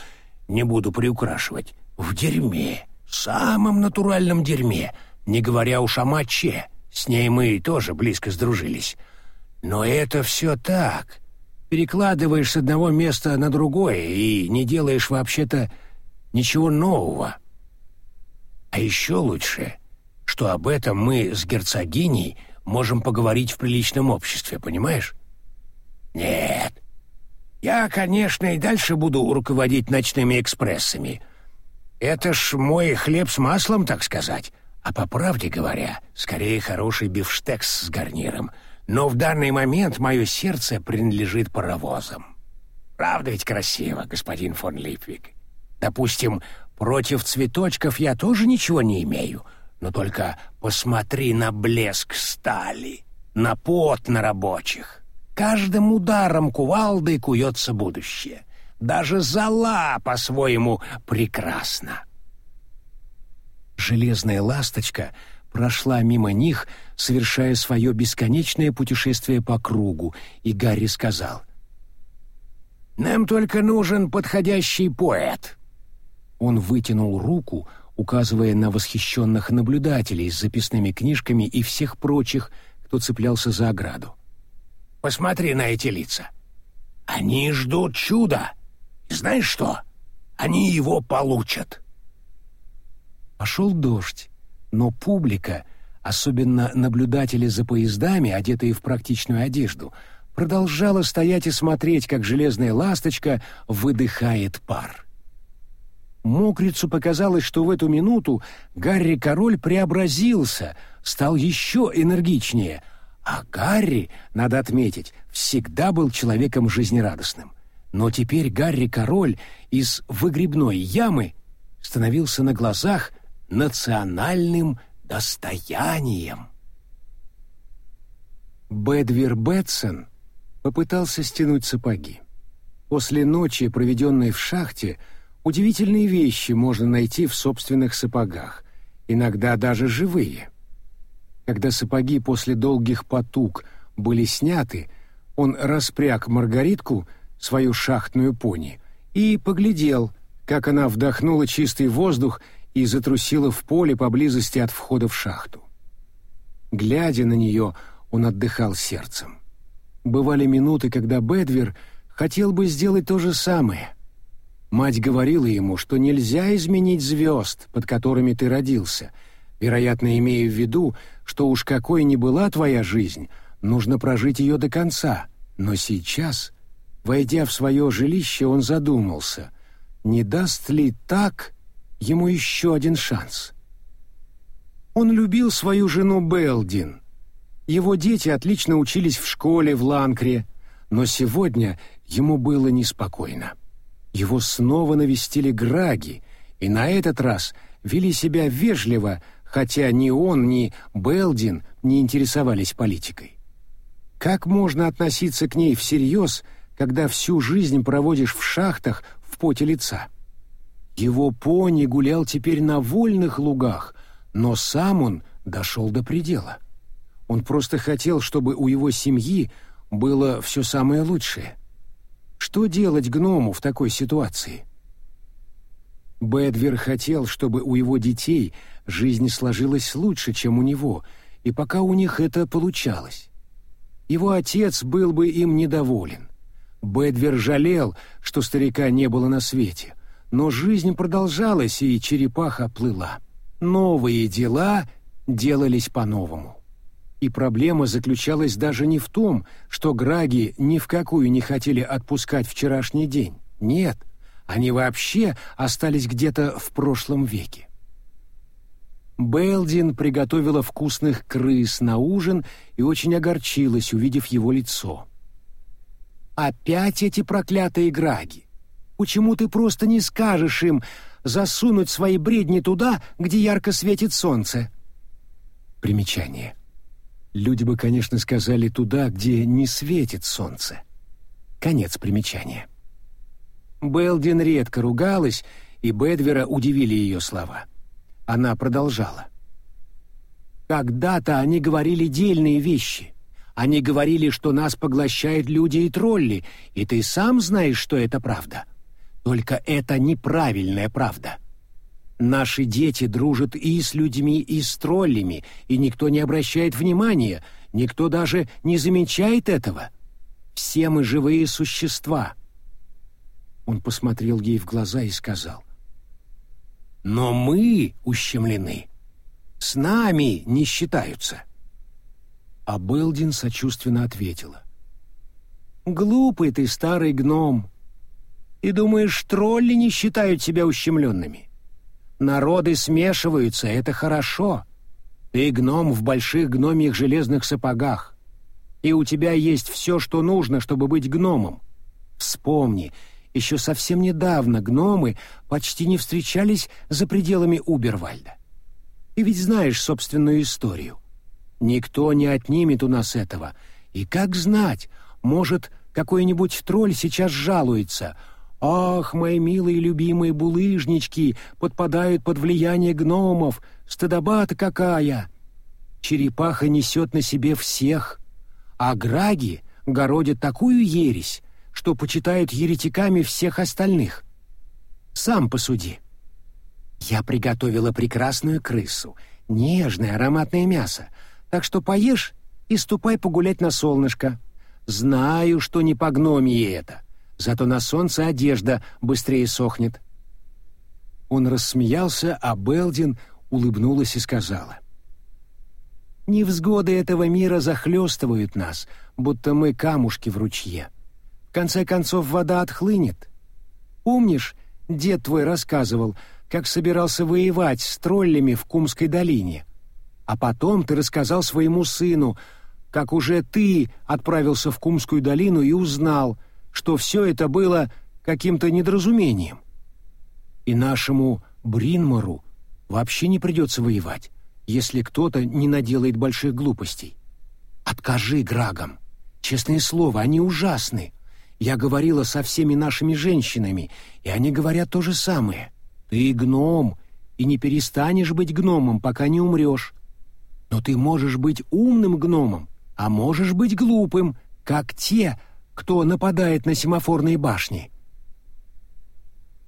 не буду приукрашивать, в дерьме, самом натуральном дерьме, не говоря уж о моче, С ней мы тоже близко сдружились. Но это все так. Перекладываешь с одного места на другое и не делаешь вообще-то ничего нового. А еще лучше, что об этом мы с герцогиней можем поговорить в приличном обществе, понимаешь? Нет. Я, конечно, и дальше буду руководить ночными экспрессами. Это ж мой хлеб с маслом, так сказать. А по правде говоря, скорее хороший бифштекс с гарниром. Но в данный момент мое сердце принадлежит паровозам. Правда ведь красиво, господин фон Липвик? Допустим, против цветочков я тоже ничего не имею, но только посмотри на блеск стали, на пот на рабочих. Каждым ударом кувалды куется будущее. Даже зола по-своему прекрасна. Железная ласточка прошла мимо них, совершая свое бесконечное путешествие по кругу, и Гарри сказал, «Нам только нужен подходящий поэт». Он вытянул руку, указывая на восхищенных наблюдателей с записными книжками и всех прочих, кто цеплялся за ограду. «Посмотри на эти лица. Они ждут чуда. И знаешь что? Они его получат». Пошел дождь, но публика, особенно наблюдатели за поездами, одетые в практичную одежду, продолжала стоять и смотреть, как железная ласточка выдыхает пар. Мокрицу показалось, что в эту минуту Гарри Король преобразился, стал еще энергичнее, а Гарри, надо отметить, всегда был человеком жизнерадостным. Но теперь Гарри Король из выгребной ямы становился на глазах национальным достоянием. Бэдвир Бэтсон попытался стянуть сапоги. После ночи, проведенной в шахте, удивительные вещи можно найти в собственных сапогах, иногда даже живые. Когда сапоги после долгих потуг были сняты, он распряг Маргаритку, свою шахтную пони, и поглядел, как она вдохнула чистый воздух и затрусила в поле поблизости от входа в шахту. Глядя на нее, он отдыхал сердцем. Бывали минуты, когда Бедвер хотел бы сделать то же самое. Мать говорила ему, что нельзя изменить звезд, под которыми ты родился, вероятно, имея в виду, что уж какой ни была твоя жизнь, нужно прожить ее до конца. Но сейчас, войдя в свое жилище, он задумался, не даст ли так ему еще один шанс. Он любил свою жену Белдин. Его дети отлично учились в школе в Ланкре, но сегодня ему было неспокойно. Его снова навестили Граги, и на этот раз вели себя вежливо, хотя ни он, ни Белдин не интересовались политикой. Как можно относиться к ней всерьез, когда всю жизнь проводишь в шахтах в поте лица? — его пони гулял теперь на вольных лугах, но сам он дошел до предела. Он просто хотел, чтобы у его семьи было все самое лучшее. Что делать гному в такой ситуации? Бэдвер хотел, чтобы у его детей жизнь сложилась лучше, чем у него, и пока у них это получалось. Его отец был бы им недоволен. Бэдвер жалел, что старика не было на свете. Но жизнь продолжалась, и черепаха плыла. Новые дела делались по-новому. И проблема заключалась даже не в том, что Граги ни в какую не хотели отпускать вчерашний день. Нет, они вообще остались где-то в прошлом веке. Белдин приготовила вкусных крыс на ужин и очень огорчилась, увидев его лицо. «Опять эти проклятые Граги! Почему ты просто не скажешь им засунуть свои бредни туда, где ярко светит солнце? Примечание. Люди бы, конечно, сказали туда, где не светит солнце. Конец примечания. Белдин редко ругалась, и Бедвера удивили ее слова. Она продолжала. «Когда-то они говорили дельные вещи. Они говорили, что нас поглощают люди и тролли, и ты сам знаешь, что это правда. Только это неправильная правда. Наши дети дружат и с людьми, и с троллями, и никто не обращает внимания, никто даже не замечает этого. Все мы живые существа». Он посмотрел ей в глаза и сказал. «Но мы ущемлены. С нами не считаются». А Белдин сочувственно ответила. «Глупый ты, старый гном. И думаешь, тролли не считают себя ущемленными? Народы смешиваются, это хорошо. Ты гном в больших гномьих железных сапогах. И у тебя есть все, что нужно, чтобы быть гномом. Вспомни, еще совсем недавно гномы почти не встречались за пределами Убервальда. Ты ведь знаешь собственную историю. Никто не отнимет у нас этого. И как знать, может, какой-нибудь тролль сейчас жалуется. «Ах, мои милые любимые булыжнички подпадают под влияние гномов, стыдоба-то какая!» Черепаха несет на себе всех, а граги городят такую ересь, что почитают еретиками всех остальных. Сам посуди. Я приготовила прекрасную крысу, нежное ароматное мясо, так что поешь и ступай погулять на солнышко. Знаю, что не по гномии это, зато на солнце одежда быстрее сохнет». Он рассмеялся, а Белдин улыбнулась и сказала. «Невзгоды этого мира захлестывают нас, будто мы камушки в ручье. В конце концов вода отхлынет. Помнишь, дед твой рассказывал, как собирался воевать с троллями в Кумской долине? А потом ты рассказал своему сыну, как уже ты отправился в Кумскую долину и узнал, что все это было каким-то недоразумением. И нашему Бринмору вообще не придется воевать, если кто-то не наделает больших глупостей. Откажи Грагам. Честное слово, они ужасны. Я говорила со всеми нашими женщинами, и они говорят то же самое. Ты гном, и не перестанешь быть гномом, пока не умрешь. Но ты можешь быть умным гномом, а можешь быть глупым, как те, кто нападает на семафорные башни.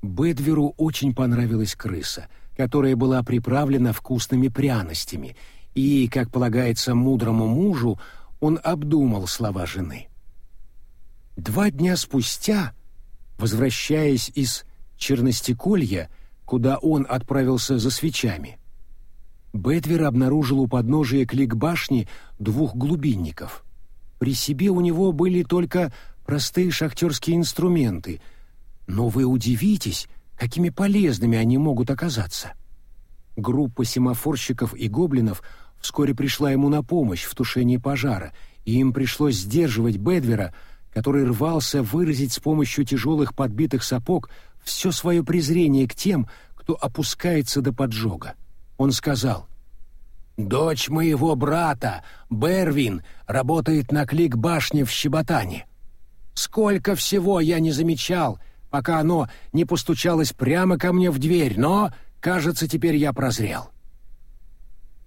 Бэдверу очень понравилась крыса, которая была приправлена вкусными пряностями, и, как полагается мудрому мужу, он обдумал слова жены. Два дня спустя, возвращаясь из Черностеколья, куда он отправился за свечами, Бетвер обнаружил у подножия клик-башни двух глубинников. При себе у него были только простые шахтерские инструменты, но вы удивитесь, какими полезными они могут оказаться. Группа семафорщиков и гоблинов вскоре пришла ему на помощь в тушении пожара, и им пришлось сдерживать Бедвера, который рвался выразить с помощью тяжелых подбитых сапог все свое презрение к тем, кто опускается до поджога. Он сказал, «Дочь моего брата, Бервин, работает на клик башни в Щеботане. Сколько всего я не замечал, пока оно не постучалось прямо ко мне в дверь, но, кажется, теперь я прозрел».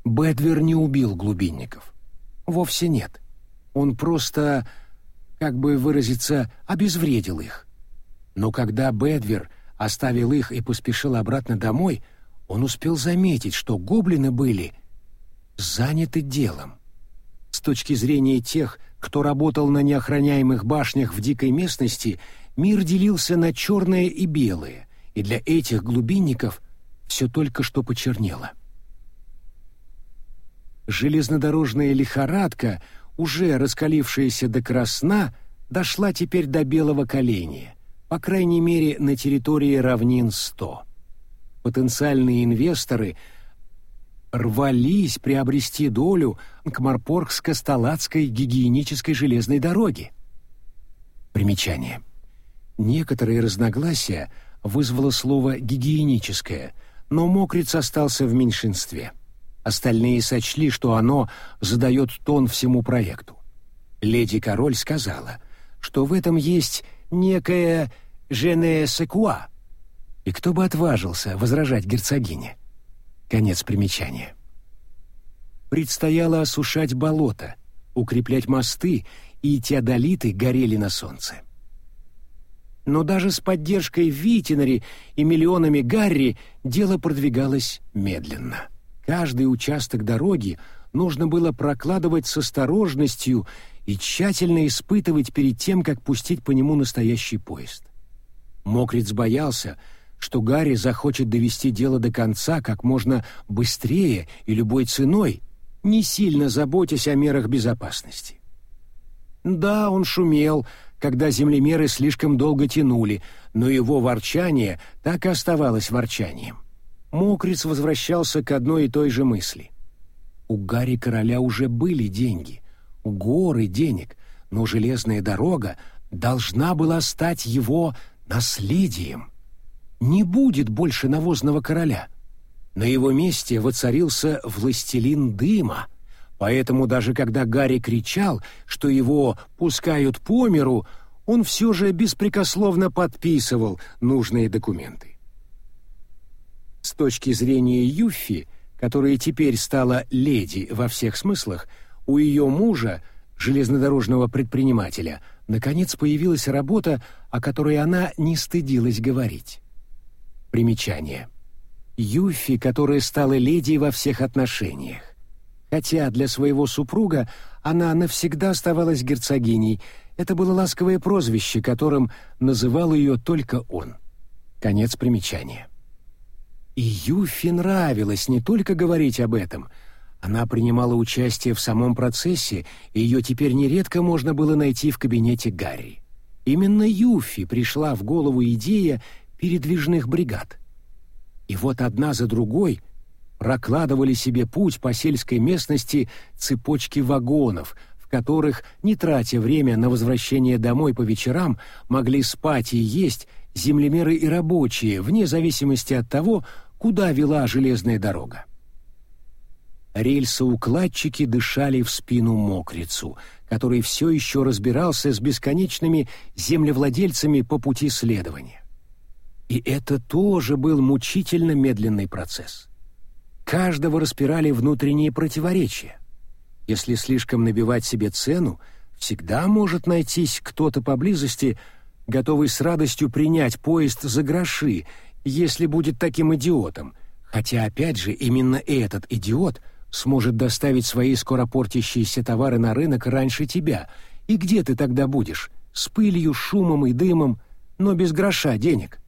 Бедвер не убил глубинников. Вовсе нет. Он просто, как бы выразиться, обезвредил их. Но когда Бедвер оставил их и поспешил обратно домой, он успел заметить, что гоблины были заняты делом. С точки зрения тех, кто работал на неохраняемых башнях в дикой местности, мир делился на черное и белое, и для этих глубинников все только что почернело. Железнодорожная лихорадка, уже раскалившаяся до красна, дошла теперь до белого коленя, по крайней мере на территории равнин 100 потенциальные инвесторы рвались приобрести долю к Марпоргско-Сталацкой гигиенической железной дороге. Примечание. Некоторые разногласия вызвало слово «гигиеническое», но Мокриц остался в меньшинстве. Остальные сочли, что оно задает тон всему проекту. Леди Король сказала, что в этом есть некое «жене секуа», и кто бы отважился возражать герцогине? Конец примечания. Предстояло осушать болото, укреплять мосты, и теодолиты горели на солнце. Но даже с поддержкой Витинари и миллионами Гарри дело продвигалось медленно. Каждый участок дороги нужно было прокладывать с осторожностью и тщательно испытывать перед тем, как пустить по нему настоящий поезд. Мокриц боялся, что Гарри захочет довести дело до конца как можно быстрее и любой ценой, не сильно заботясь о мерах безопасности. Да, он шумел, когда землемеры слишком долго тянули, но его ворчание так и оставалось ворчанием. Мокриц возвращался к одной и той же мысли. У Гарри Короля уже были деньги, горы денег, но железная дорога должна была стать его наследием. Не будет больше навозного короля. На его месте воцарился властелин дыма, поэтому даже когда Гарри кричал, что его пускают по миру, он все же беспрекословно подписывал нужные документы. С точки зрения Юффи, которая теперь стала леди во всех смыслах, у ее мужа, железнодорожного предпринимателя, наконец появилась работа, о которой она не стыдилась говорить. Примечание. Юфи, которая стала леди во всех отношениях. Хотя для своего супруга она навсегда оставалась герцогиней, это было ласковое прозвище, которым называл ее только он. Конец примечания. И Юфи нравилось не только говорить об этом — она принимала участие в самом процессе, и ее теперь нередко можно было найти в кабинете Гарри. Именно Юфи пришла в голову идея передвижных бригад. И вот одна за другой прокладывали себе путь по сельской местности цепочки вагонов, в которых, не тратя время на возвращение домой по вечерам, могли спать и есть землемеры и рабочие, вне зависимости от того, куда вела железная дорога. Рельсоукладчики дышали в спину мокрицу, который все еще разбирался с бесконечными землевладельцами по пути следования. И это тоже был мучительно медленный процесс. Каждого распирали внутренние противоречия. Если слишком набивать себе цену, всегда может найтись кто-то поблизости, готовый с радостью принять поезд за гроши, если будет таким идиотом, хотя опять же именно этот идиот — сможет доставить свои скоропортящиеся товары на рынок раньше тебя. И где ты тогда будешь? С пылью, шумом и дымом, но без гроша денег.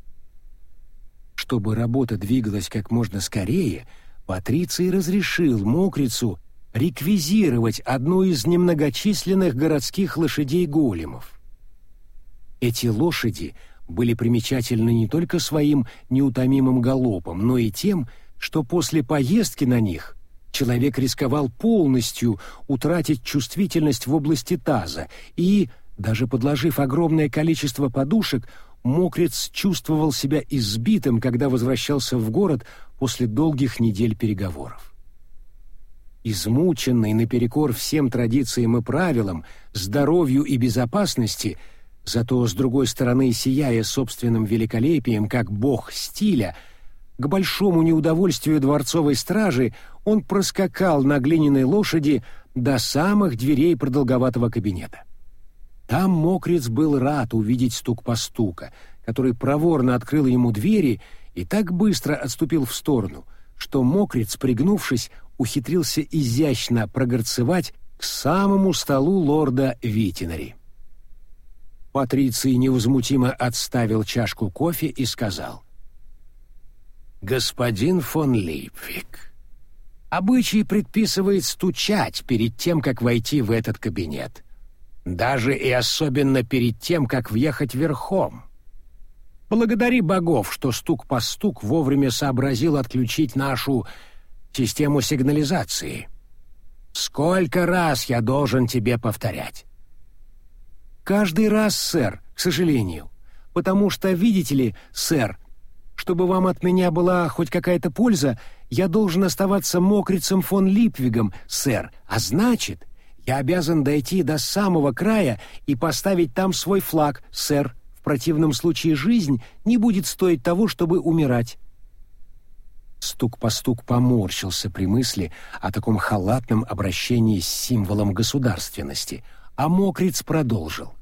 Чтобы работа двигалась как можно скорее, Патриций разрешил мокрицу реквизировать одну из немногочисленных городских лошадей-големов. Эти лошади были примечательны не только своим неутомимым галопом, но и тем, что после поездки на них человек рисковал полностью утратить чувствительность в области таза и, даже подложив огромное количество подушек, мокрец чувствовал себя избитым, когда возвращался в город после долгих недель переговоров. Измученный наперекор всем традициям и правилам, здоровью и безопасности, зато, с другой стороны, сияя собственным великолепием, как бог стиля — к большому неудовольствию дворцовой стражи он проскакал на глиняной лошади до самых дверей продолговатого кабинета. Там мокрец был рад увидеть стук постука, который проворно открыл ему двери и так быстро отступил в сторону, что мокрец, пригнувшись, ухитрился изящно прогорцевать к самому столу лорда Витинари. Патриций невозмутимо отставил чашку кофе и сказал господин фон Лейпвик. Обычай предписывает стучать перед тем, как войти в этот кабинет. Даже и особенно перед тем, как въехать верхом. Благодари богов, что стук по стук вовремя сообразил отключить нашу систему сигнализации. Сколько раз я должен тебе повторять? Каждый раз, сэр, к сожалению. Потому что, видите ли, сэр, чтобы вам от меня была хоть какая-то польза, я должен оставаться мокрицем фон Липвигом, сэр, а значит, я обязан дойти до самого края и поставить там свой флаг, сэр. В противном случае жизнь не будет стоить того, чтобы умирать». Стук по стук поморщился при мысли о таком халатном обращении с символом государственности, а мокриц продолжил.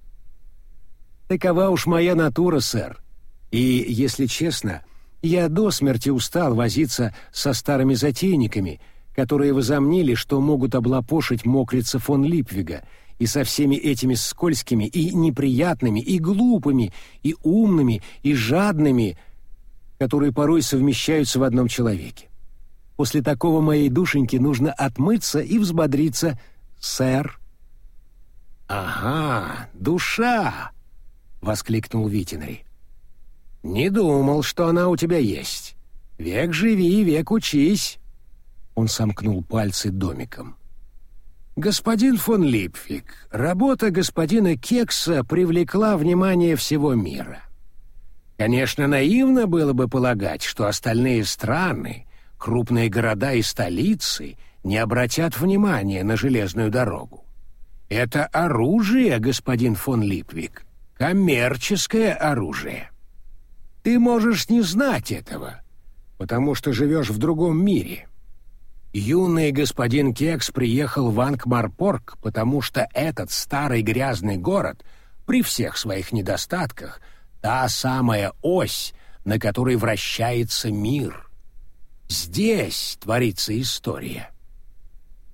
Такова уж моя натура, сэр. И, если честно, я до смерти устал возиться со старыми затейниками, которые возомнили, что могут облапошить мокрица фон Липвига, и со всеми этими скользкими и неприятными, и глупыми, и умными, и жадными, которые порой совмещаются в одном человеке. После такого моей душеньке нужно отмыться и взбодриться, сэр. «Ага, душа!» — воскликнул Витинри. «Не думал, что она у тебя есть. Век живи, век учись!» Он сомкнул пальцы домиком. «Господин фон Липфик, работа господина Кекса привлекла внимание всего мира. Конечно, наивно было бы полагать, что остальные страны, крупные города и столицы не обратят внимания на железную дорогу. Это оружие, господин фон Липвик, коммерческое оружие. Ты можешь не знать этого, потому что живешь в другом мире. Юный господин Кекс приехал в Ангмарпорг, потому что этот старый грязный город, при всех своих недостатках, та самая ось, на которой вращается мир. Здесь творится история.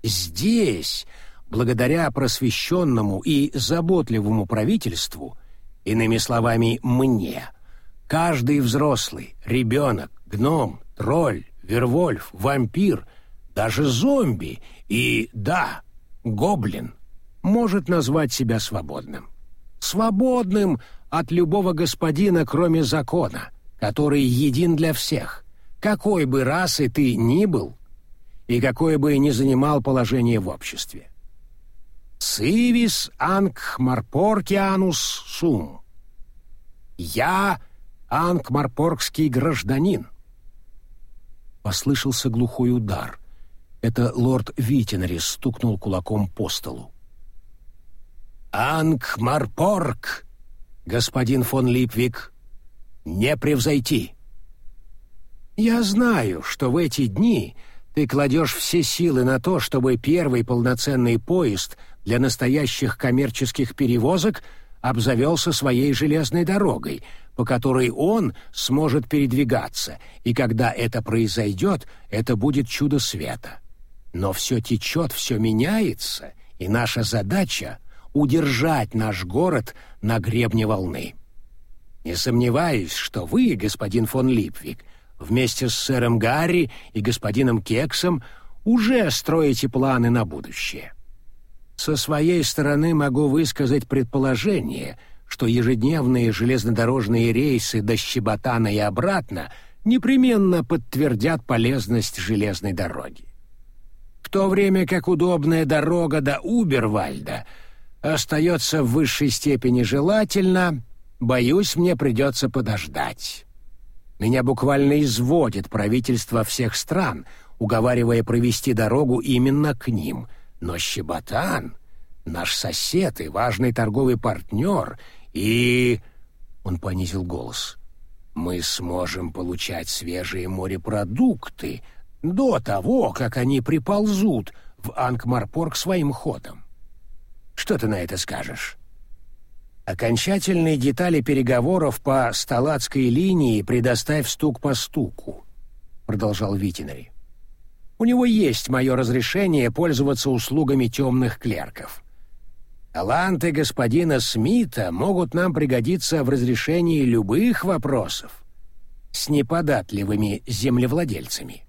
Здесь, благодаря просвещенному и заботливому правительству, иными словами, мне — Каждый взрослый, ребенок, гном, тролль, вервольф, вампир, даже зомби и, да, гоблин может назвать себя свободным. Свободным от любого господина, кроме закона, который един для всех, какой бы расы ты ни был и какое бы ни занимал положение в обществе. «Сивис анг марпоркианус сум» «Я Ангмарпоргский гражданин!» Послышался глухой удар. Это лорд Витинери стукнул кулаком по столу. «Ангмарпорг, господин фон Липвик, не превзойти!» «Я знаю, что в эти дни ты кладешь все силы на то, чтобы первый полноценный поезд для настоящих коммерческих перевозок обзавелся своей железной дорогой, по которой он сможет передвигаться, и когда это произойдет, это будет чудо света. Но все течет, все меняется, и наша задача — удержать наш город на гребне волны. Не сомневаюсь, что вы, господин фон Липвик, вместе с сэром Гарри и господином Кексом уже строите планы на будущее. Со своей стороны могу высказать предположение — что ежедневные железнодорожные рейсы до Щеботана и обратно непременно подтвердят полезность железной дороги. В то время как удобная дорога до Убервальда остается в высшей степени желательно, боюсь, мне придется подождать. Меня буквально изводит правительство всех стран, уговаривая провести дорогу именно к ним, но Щеботан — наш сосед и важный торговый партнер — и...» — он понизил голос. «Мы сможем получать свежие морепродукты до того, как они приползут в Ангмарпорг своим ходом. Что ты на это скажешь?» Окончательные детали переговоров по сталацкой линии предоставь стук по стуку, продолжал Витинари. У него есть мое разрешение пользоваться услугами темных клерков. Таланты господина Смита могут нам пригодиться в разрешении любых вопросов с неподатливыми землевладельцами.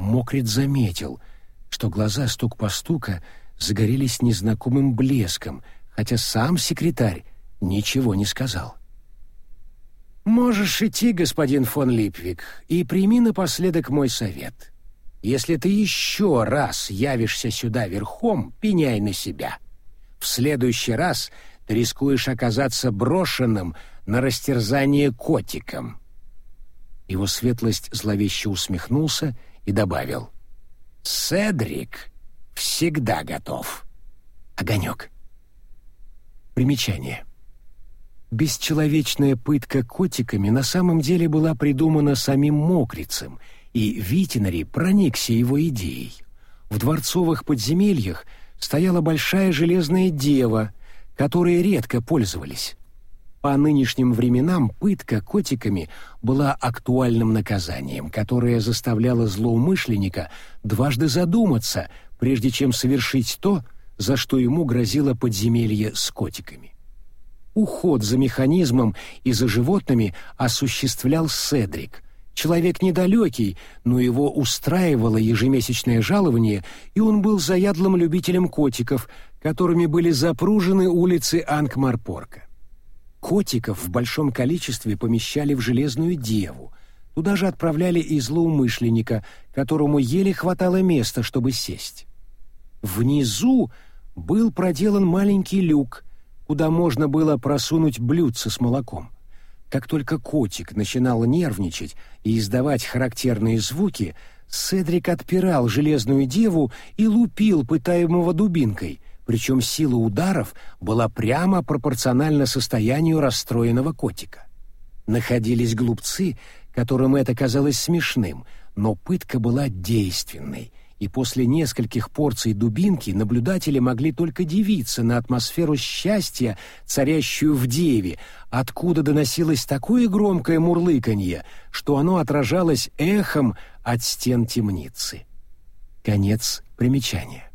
Мокрит заметил, что глаза стук по стука загорелись незнакомым блеском, хотя сам секретарь ничего не сказал. «Можешь идти, господин фон Липвик, и прими напоследок мой совет. Если ты еще раз явишься сюда верхом, пеняй на себя». В следующий раз ты рискуешь оказаться брошенным на растерзание котиком». Его светлость зловеще усмехнулся и добавил. «Седрик всегда готов». Огонек. Примечание. Бесчеловечная пытка котиками на самом деле была придумана самим Мокрицем, и Витинари проникся его идеей. В дворцовых подземельях – стояла большая железная дева, которой редко пользовались. По нынешним временам пытка котиками была актуальным наказанием, которое заставляло злоумышленника дважды задуматься, прежде чем совершить то, за что ему грозило подземелье с котиками. Уход за механизмом и за животными осуществлял Седрик, человек недалекий, но его устраивало ежемесячное жалование, и он был заядлым любителем котиков, которыми были запружены улицы Анкмарпорка. Котиков в большом количестве помещали в Железную Деву. Туда же отправляли и злоумышленника, которому еле хватало места, чтобы сесть. Внизу был проделан маленький люк, куда можно было просунуть блюдце с молоком. Как только котик начинал нервничать и издавать характерные звуки, Седрик отпирал железную деву и лупил пытаемого дубинкой, причем сила ударов была прямо пропорциональна состоянию расстроенного котика. Находились глупцы, которым это казалось смешным, но пытка была действенной, и после нескольких порций дубинки наблюдатели могли только дивиться на атмосферу счастья, царящую в деве, откуда доносилось такое громкое мурлыканье, что оно отражалось эхом от стен темницы. Конец примечания.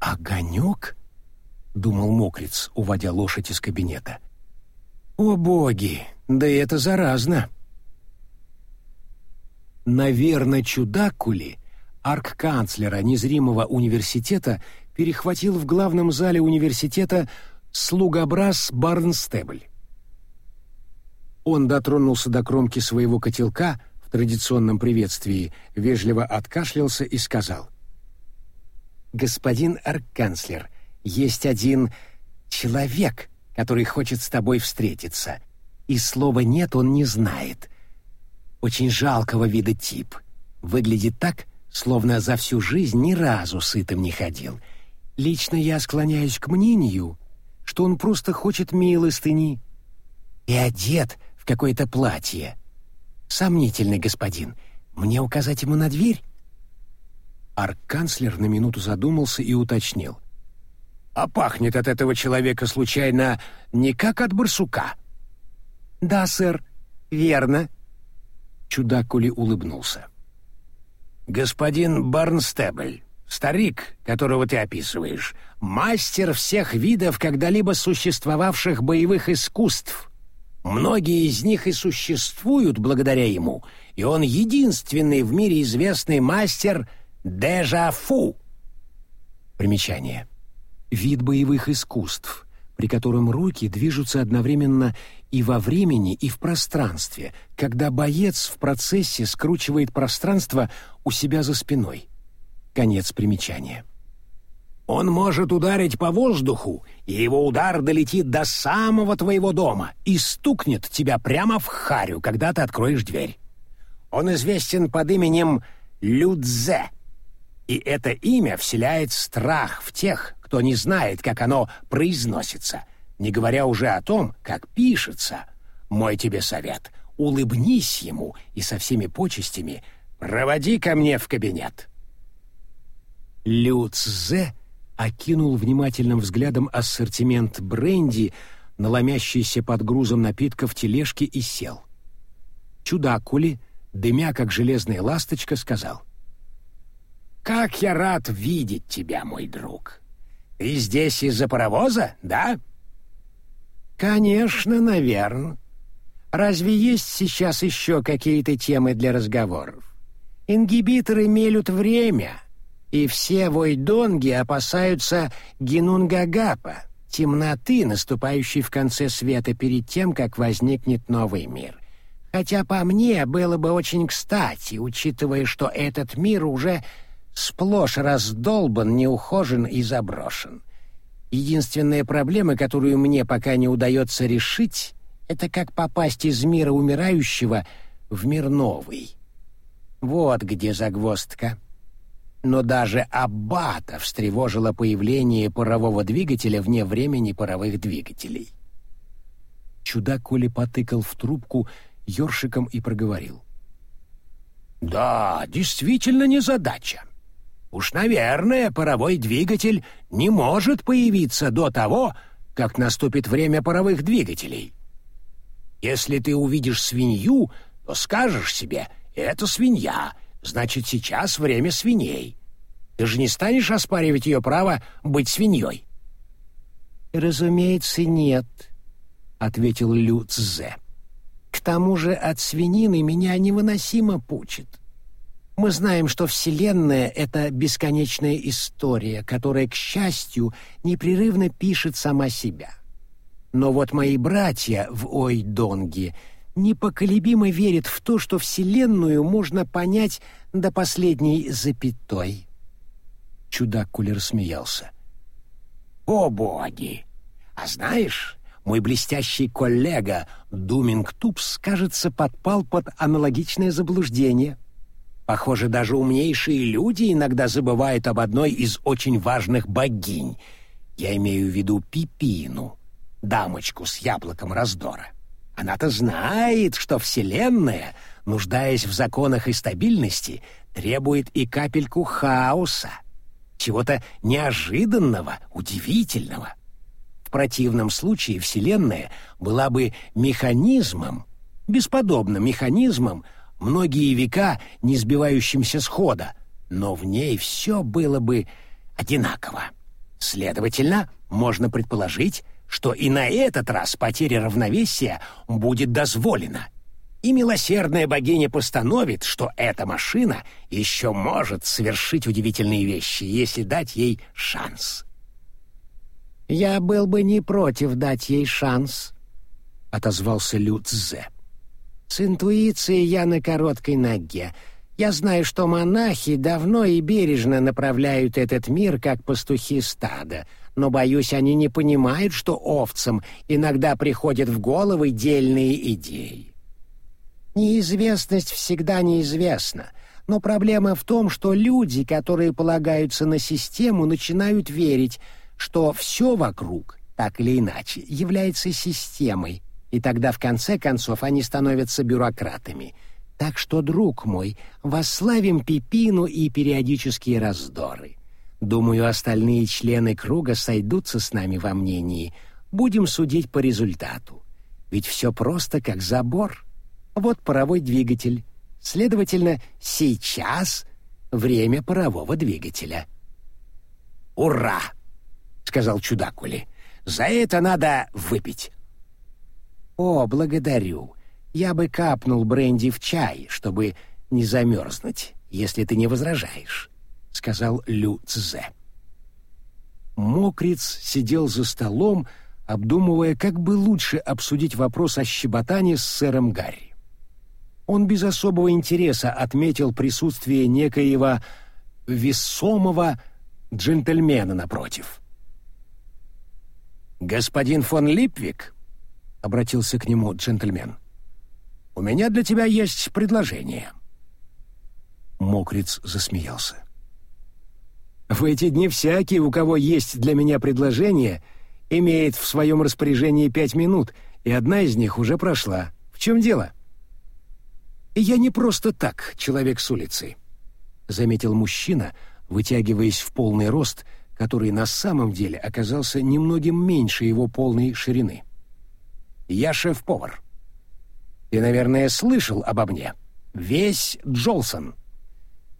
«Огонек?» — думал мокрец, уводя лошадь из кабинета. «О боги, да это заразно!» Наверное, чудакули арк-канцлера незримого университета перехватил в главном зале университета слугобраз Барнстебль. Он дотронулся до кромки своего котелка в традиционном приветствии, вежливо откашлялся и сказал — господин арканцлер, есть один человек, который хочет с тобой встретиться, и слова «нет» он не знает. Очень жалкого вида тип. Выглядит так, словно за всю жизнь ни разу сытым не ходил. Лично я склоняюсь к мнению, что он просто хочет милостыни. И одет в какое-то платье. Сомнительный господин. Мне указать ему на дверь? Арканцлер на минуту задумался и уточнил. «А пахнет от этого человека, случайно, не как от барсука?» «Да, сэр, верно». Чудакули улыбнулся. «Господин Барнстебль, старик, которого ты описываешь, мастер всех видов когда-либо существовавших боевых искусств. Многие из них и существуют благодаря ему, и он единственный в мире известный мастер — Дежа-фу. Примечание. Вид боевых искусств, при котором руки движутся одновременно и во времени, и в пространстве, когда боец в процессе скручивает пространство у себя за спиной. Конец примечания. Он может ударить по воздуху, и его удар долетит до самого твоего дома и стукнет тебя прямо в харю, когда ты откроешь дверь. Он известен под именем Людзе — и это имя вселяет страх в тех, кто не знает, как оно произносится, не говоря уже о том, как пишется. Мой тебе совет — улыбнись ему и со всеми почестями проводи ко мне в кабинет. Люцзе окинул внимательным взглядом ассортимент бренди, наломящийся под грузом напитков тележки, и сел. Чудакули, дымя как железная ласточка, сказал — как я рад видеть тебя, мой друг. Ты здесь из-за паровоза, да? Конечно, наверное. Разве есть сейчас еще какие-то темы для разговоров? Ингибиторы мелют время, и все войдонги опасаются генунгагапа, темноты, наступающей в конце света перед тем, как возникнет новый мир. Хотя по мне было бы очень кстати, учитывая, что этот мир уже сплошь раздолбан, неухожен и заброшен. Единственная проблема, которую мне пока не удается решить, это как попасть из мира умирающего в мир новый. Вот где загвоздка. Но даже Аббата встревожило появление парового двигателя вне времени паровых двигателей. Чудак Коли потыкал в трубку ёршиком и проговорил. «Да, действительно незадача. Уж, наверное, паровой двигатель не может появиться до того, как наступит время паровых двигателей. Если ты увидишь свинью, то скажешь себе «это свинья», значит, сейчас время свиней. Ты же не станешь оспаривать ее право быть свиньей? «Разумеется, нет», — ответил Лю Цзэ. «К тому же от свинины меня невыносимо пучит. Мы знаем, что Вселенная — это бесконечная история, которая, к счастью, непрерывно пишет сама себя. Но вот мои братья в Ойдонге непоколебимо верят в то, что Вселенную можно понять до последней запятой». Чудак Кулер смеялся. «О, боги! А знаешь, мой блестящий коллега Думинг Тупс, кажется, подпал под аналогичное заблуждение. Похоже, даже умнейшие люди иногда забывают об одной из очень важных богинь. Я имею в виду Пипину, дамочку с яблоком раздора. Она-то знает, что Вселенная, нуждаясь в законах и стабильности, требует и капельку хаоса чего-то неожиданного, удивительного. В противном случае Вселенная была бы механизмом, бесподобным механизмом, многие века не сбивающимся с хода, но в ней все было бы одинаково. Следовательно, можно предположить, что и на этот раз потеря равновесия будет дозволена — и милосердная богиня постановит, что эта машина еще может совершить удивительные вещи, если дать ей шанс. «Я был бы не против дать ей шанс», — отозвался Лю Цзэ. «С интуицией я на короткой ноге. Я знаю, что монахи давно и бережно направляют этот мир, как пастухи стада, но, боюсь, они не понимают, что овцам иногда приходят в головы дельные идеи. Неизвестность всегда неизвестна, но проблема в том, что люди, которые полагаются на систему, начинают верить, что все вокруг, так или иначе, является системой, и тогда в конце концов они становятся бюрократами. Так что, друг мой, восславим Пипину и периодические раздоры. Думаю, остальные члены круга сойдутся с нами во мнении. Будем судить по результату. Ведь все просто как забор. Вот паровой двигатель. Следовательно, сейчас время парового двигателя. «Ура!» — сказал чудакули. «За это надо выпить». «О, благодарю. Я бы капнул бренди в чай, чтобы не замерзнуть, если ты не возражаешь», — сказал Лю Цзэ. Мокриц сидел за столом, обдумывая, как бы лучше обсудить вопрос о щеботании с сэром Гарри он без особого интереса отметил присутствие некоего весомого джентльмена напротив. «Господин фон Липвик», — обратился к нему джентльмен, — «у меня для тебя есть предложение». Мокриц засмеялся. «В эти дни всякий, у кого есть для меня предложение, имеет в своем распоряжении пять минут, и одна из них уже прошла. В чем дело?» «Я не просто так человек с улицы», — заметил мужчина, вытягиваясь в полный рост, который на самом деле оказался немногим меньше его полной ширины. «Я шеф-повар. Ты, наверное, слышал обо мне. Весь Джолсон.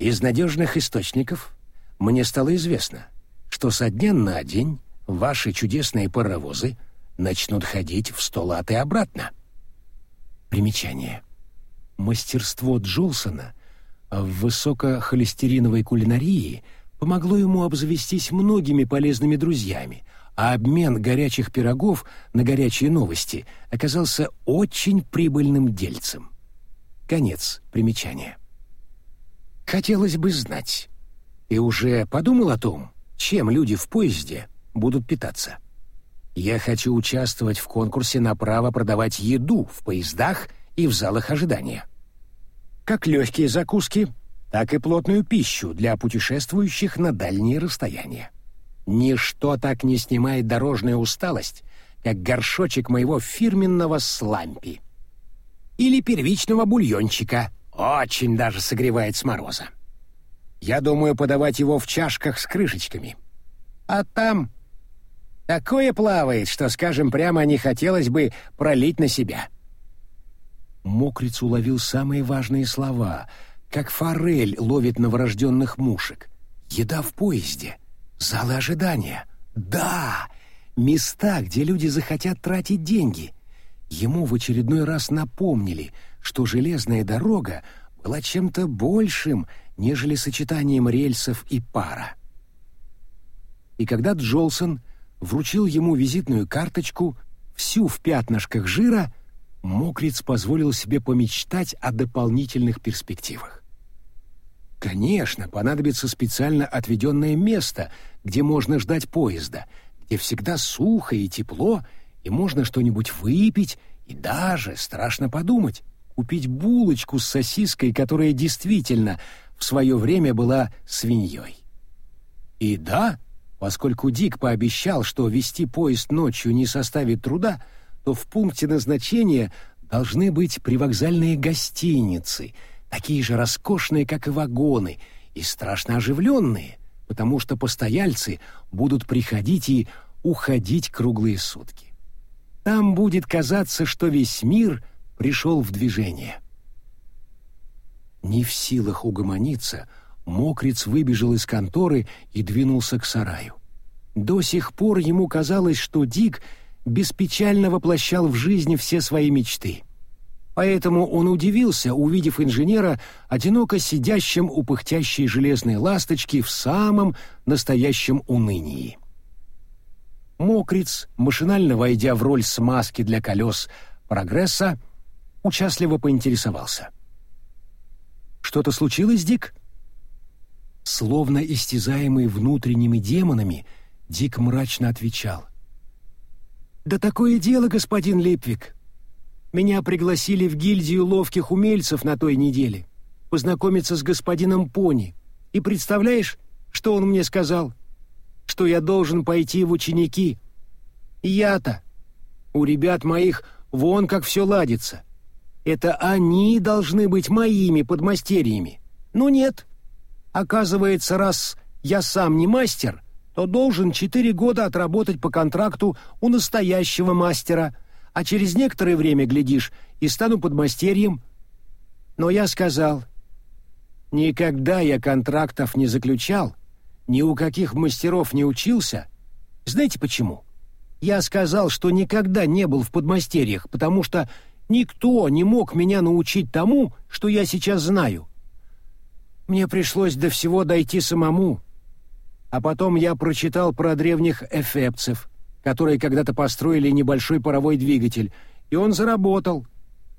Из надежных источников мне стало известно, что со дня на день ваши чудесные паровозы начнут ходить в сто обратно». Примечание — Мастерство Джолсона в высокохолестериновой кулинарии помогло ему обзавестись многими полезными друзьями, а обмен горячих пирогов на горячие новости оказался очень прибыльным дельцем. Конец примечания. Хотелось бы знать, ты уже подумал о том, чем люди в поезде будут питаться? Я хочу участвовать в конкурсе на право продавать еду в поездах и в залах ожидания как легкие закуски, так и плотную пищу для путешествующих на дальние расстояния. Ничто так не снимает дорожную усталость, как горшочек моего фирменного слампи. Или первичного бульончика, очень даже согревает с мороза. Я думаю подавать его в чашках с крышечками. А там... Такое плавает, что, скажем прямо, не хотелось бы пролить на себя. Мокриц уловил самые важные слова, как форель ловит новорожденных мушек. Еда в поезде, залы ожидания. Да, места, где люди захотят тратить деньги. Ему в очередной раз напомнили, что железная дорога была чем-то большим, нежели сочетанием рельсов и пара. И когда Джолсон вручил ему визитную карточку, всю в пятнышках жира, Мокриц позволил себе помечтать о дополнительных перспективах. Конечно, понадобится специально отведенное место, где можно ждать поезда, где всегда сухо и тепло, и можно что-нибудь выпить, и даже, страшно подумать, купить булочку с сосиской, которая действительно в свое время была свиньей. И да, поскольку Дик пообещал, что вести поезд ночью не составит труда, то в пункте назначения должны быть привокзальные гостиницы, такие же роскошные, как и вагоны, и страшно оживленные, потому что постояльцы будут приходить и уходить круглые сутки. Там будет казаться, что весь мир пришел в движение. Не в силах угомониться, Мокриц выбежал из конторы и двинулся к сараю. До сих пор ему казалось, что Дик беспечально воплощал в жизни все свои мечты. Поэтому он удивился, увидев инженера, одиноко сидящим у пыхтящей железной ласточки в самом настоящем унынии. Мокриц, машинально войдя в роль смазки для колес прогресса, участливо поинтересовался. «Что-то случилось, Дик?» Словно истязаемый внутренними демонами, Дик мрачно отвечал. «Да такое дело, господин Липвик. Меня пригласили в гильдию ловких умельцев на той неделе, познакомиться с господином Пони. И представляешь, что он мне сказал? Что я должен пойти в ученики. Я-то. У ребят моих вон как все ладится. Это они должны быть моими подмастерьями. Ну нет. Оказывается, раз я сам не мастер — то должен четыре года отработать по контракту у настоящего мастера, а через некоторое время, глядишь, и стану подмастерьем. Но я сказал, никогда я контрактов не заключал, ни у каких мастеров не учился. Знаете почему? Я сказал, что никогда не был в подмастерьях, потому что никто не мог меня научить тому, что я сейчас знаю. Мне пришлось до всего дойти самому, а потом я прочитал про древних эфепцев, которые когда-то построили небольшой паровой двигатель, и он заработал.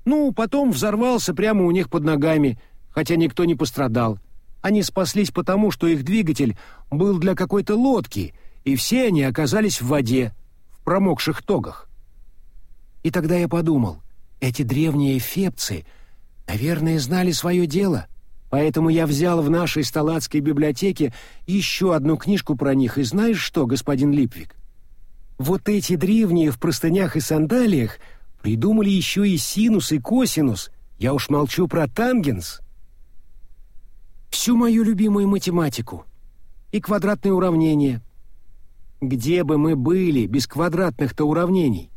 Ну, потом взорвался прямо у них под ногами, хотя никто не пострадал. Они спаслись потому, что их двигатель был для какой-то лодки, и все они оказались в воде, в промокших тогах. И тогда я подумал, эти древние эфепцы, наверное, знали свое дело, Поэтому я взял в нашей сталацкой библиотеке еще одну книжку про них, и знаешь что, господин Липвик? Вот эти древние в простынях и сандалиях придумали еще и синус, и косинус, я уж молчу про тангенс. Всю мою любимую математику и квадратные уравнения. Где бы мы были без квадратных-то уравнений?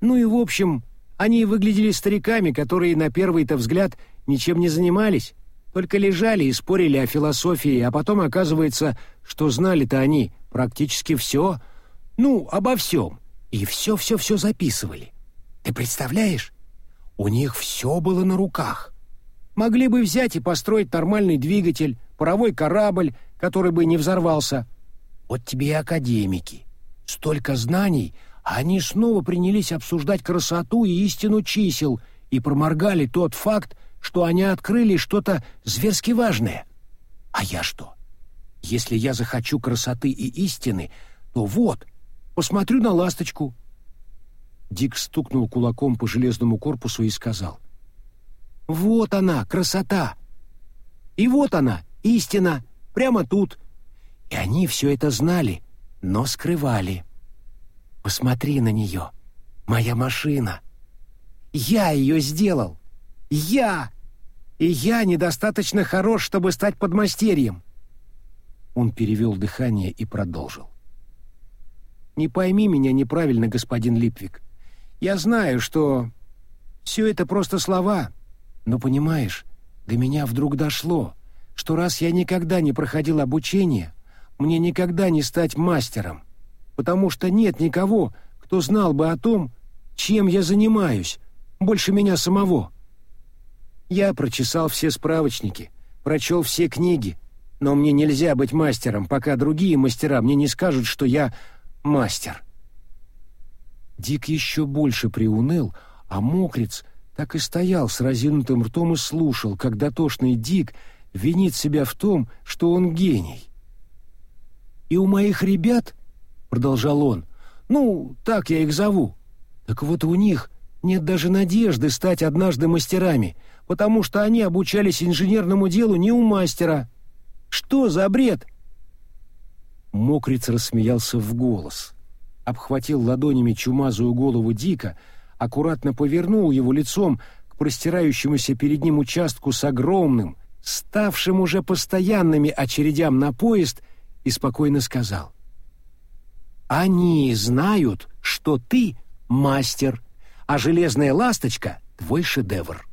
Ну и в общем, они выглядели стариками, которые на первый-то взгляд ничем не занимались, только лежали и спорили о философии, а потом оказывается, что знали-то они практически все, ну, обо всем, и все-все-все записывали. Ты представляешь? У них все было на руках. Могли бы взять и построить нормальный двигатель, паровой корабль, который бы не взорвался. Вот тебе и академики. Столько знаний, а они снова принялись обсуждать красоту и истину чисел и проморгали тот факт, что они открыли что-то зверски важное. А я что? Если я захочу красоты и истины, то вот, посмотрю на ласточку. Дик стукнул кулаком по железному корпусу и сказал. Вот она, красота. И вот она, истина, прямо тут. И они все это знали, но скрывали. Посмотри на нее, моя машина. Я ее сделал. Я! И я недостаточно хорош, чтобы стать подмастерьем!» Он перевел дыхание и продолжил. Не пойми меня неправильно, господин Липвик. Я знаю, что все это просто слова, но понимаешь, до меня вдруг дошло, что раз я никогда не проходил обучение, мне никогда не стать мастером, потому что нет никого, кто знал бы о том, чем я занимаюсь, больше меня самого. Я прочесал все справочники, прочел все книги, но мне нельзя быть мастером, пока другие мастера мне не скажут, что я мастер. Дик еще больше приуныл, а мокрец так и стоял с разинутым ртом и слушал, как дотошный Дик винит себя в том, что он гений. «И у моих ребят, — продолжал он, — ну, так я их зову, так вот у них нет даже надежды стать однажды мастерами, потому что они обучались инженерному делу не у мастера. Что за бред?» Мокриц рассмеялся в голос, обхватил ладонями чумазую голову Дика — аккуратно повернул его лицом к простирающемуся перед ним участку с огромным, ставшим уже постоянными очередям на поезд, и спокойно сказал. «Они знают, что ты мастер, а железная ласточка — твой шедевр.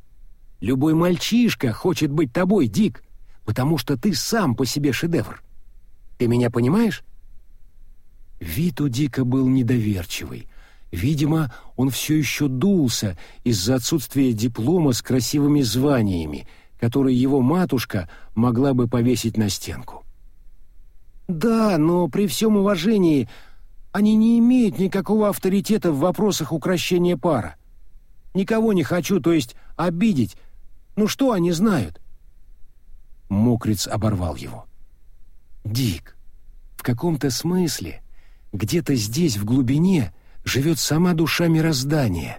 Любой мальчишка хочет быть тобой, Дик, потому что ты сам по себе шедевр. Ты меня понимаешь?» Вид у Дика был недоверчивый, Видимо, он все еще дулся из-за отсутствия диплома с красивыми званиями, которые его матушка могла бы повесить на стенку. «Да, но при всем уважении они не имеют никакого авторитета в вопросах украшения пара. Никого не хочу, то есть обидеть. Ну что они знают?» Мокриц оборвал его. «Дик, в каком-то смысле, где-то здесь, в глубине, живет сама душа мироздания.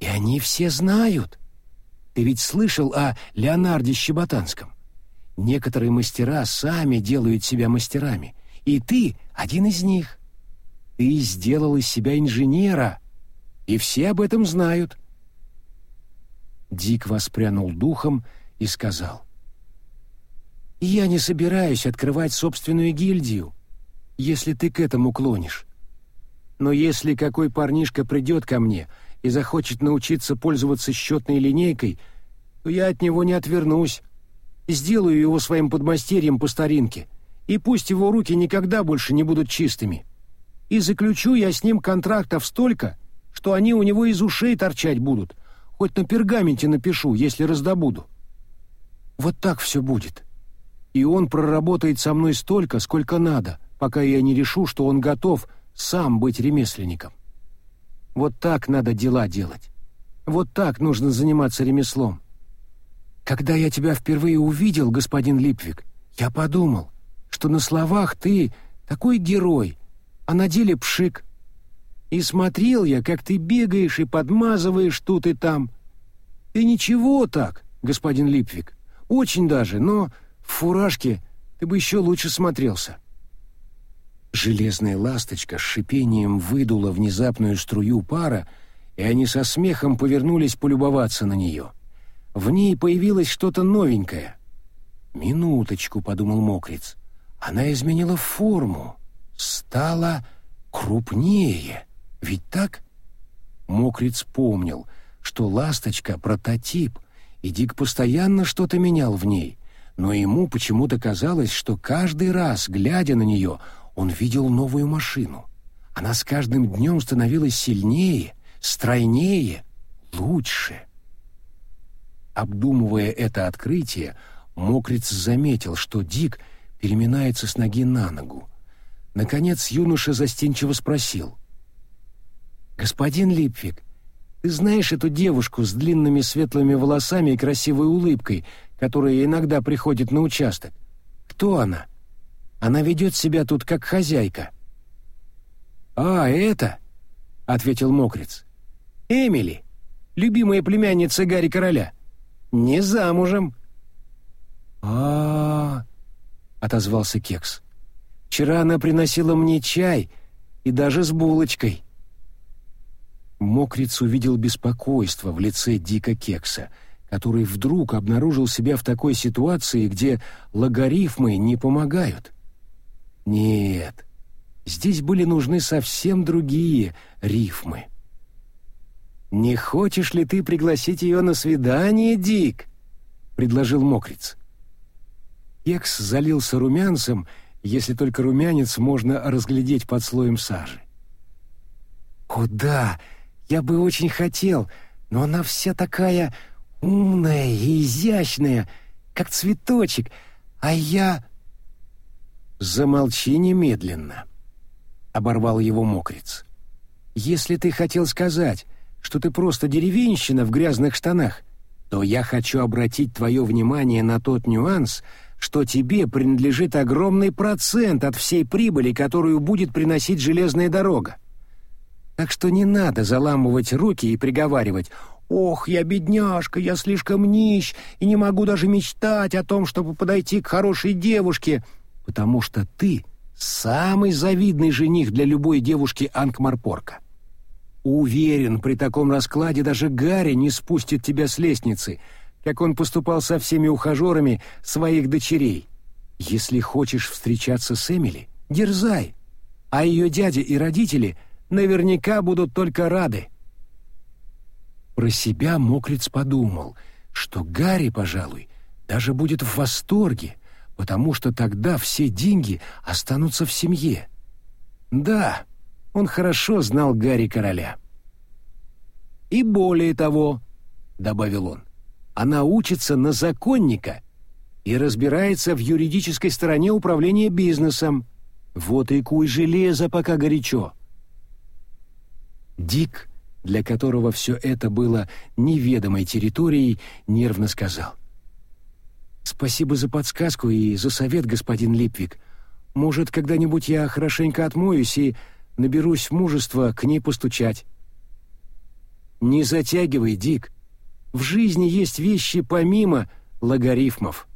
И они все знают. Ты ведь слышал о Леонарде Щеботанском? Некоторые мастера сами делают себя мастерами, и ты один из них. Ты сделал из себя инженера, и все об этом знают. Дик воспрянул духом и сказал. «Я не собираюсь открывать собственную гильдию, если ты к этому клонишь. Но если какой парнишка придет ко мне и захочет научиться пользоваться счетной линейкой, то я от него не отвернусь. Сделаю его своим подмастерьем по старинке, и пусть его руки никогда больше не будут чистыми. И заключу я с ним контрактов столько, что они у него из ушей торчать будут, хоть на пергаменте напишу, если раздобуду. Вот так все будет. И он проработает со мной столько, сколько надо, пока я не решу, что он готов сам быть ремесленником. Вот так надо дела делать. Вот так нужно заниматься ремеслом. Когда я тебя впервые увидел, господин Липвик, я подумал, что на словах ты такой герой, а на деле пшик. И смотрел я, как ты бегаешь и подмазываешь тут и там. Ты ничего так, господин Липвик, очень даже, но в фуражке ты бы еще лучше смотрелся. Железная ласточка с шипением выдула внезапную струю пара, и они со смехом повернулись полюбоваться на нее. В ней появилось что-то новенькое. «Минуточку», — подумал Мокриц. «Она изменила форму, стала крупнее. Ведь так?» Мокриц помнил, что ласточка — прототип, и Дик постоянно что-то менял в ней, но ему почему-то казалось, что каждый раз, глядя на нее, он видел новую машину. Она с каждым днем становилась сильнее, стройнее, лучше. Обдумывая это открытие, Мокриц заметил, что Дик переминается с ноги на ногу. Наконец юноша застенчиво спросил. «Господин Липвик, ты знаешь эту девушку с длинными светлыми волосами и красивой улыбкой, которая иногда приходит на участок? Кто она?» Она ведет себя тут как хозяйка». «А, это?» — ответил Мокриц. «Эмили, любимая племянница Гарри Короля. Не замужем». А, -а, -а отозвался Кекс. «Вчера она приносила мне чай и даже с булочкой». Мокриц увидел беспокойство в лице Дика Кекса, который вдруг обнаружил себя в такой ситуации, где логарифмы не помогают. Нет, здесь были нужны совсем другие рифмы. «Не хочешь ли ты пригласить ее на свидание, Дик?» — предложил Мокриц. Кекс залился румянцем, если только румянец можно разглядеть под слоем сажи. «Куда? Я бы очень хотел, но она вся такая умная и изящная, как цветочек, а я...» «Замолчи немедленно», — оборвал его мокриц. «Если ты хотел сказать, что ты просто деревенщина в грязных штанах, то я хочу обратить твое внимание на тот нюанс, что тебе принадлежит огромный процент от всей прибыли, которую будет приносить железная дорога. Так что не надо заламывать руки и приговаривать «Ох, я бедняжка, я слишком нищ и не могу даже мечтать о том, чтобы подойти к хорошей девушке», потому что ты самый завидный жених для любой девушки Анкмарпорка. Уверен, при таком раскладе даже Гарри не спустит тебя с лестницы, как он поступал со всеми ухажерами своих дочерей. Если хочешь встречаться с Эмили, дерзай, а ее дядя и родители наверняка будут только рады. Про себя Мокриц подумал, что Гарри, пожалуй, даже будет в восторге, потому что тогда все деньги останутся в семье. Да, он хорошо знал Гарри Короля. «И более того», — добавил он, — «она учится на законника и разбирается в юридической стороне управления бизнесом. Вот и куй железо, пока горячо». Дик, для которого все это было неведомой территорией, нервно сказал. «Спасибо за подсказку и за совет, господин Липвик. Может, когда-нибудь я хорошенько отмоюсь и наберусь мужества к ней постучать». «Не затягивай, Дик. В жизни есть вещи помимо логарифмов».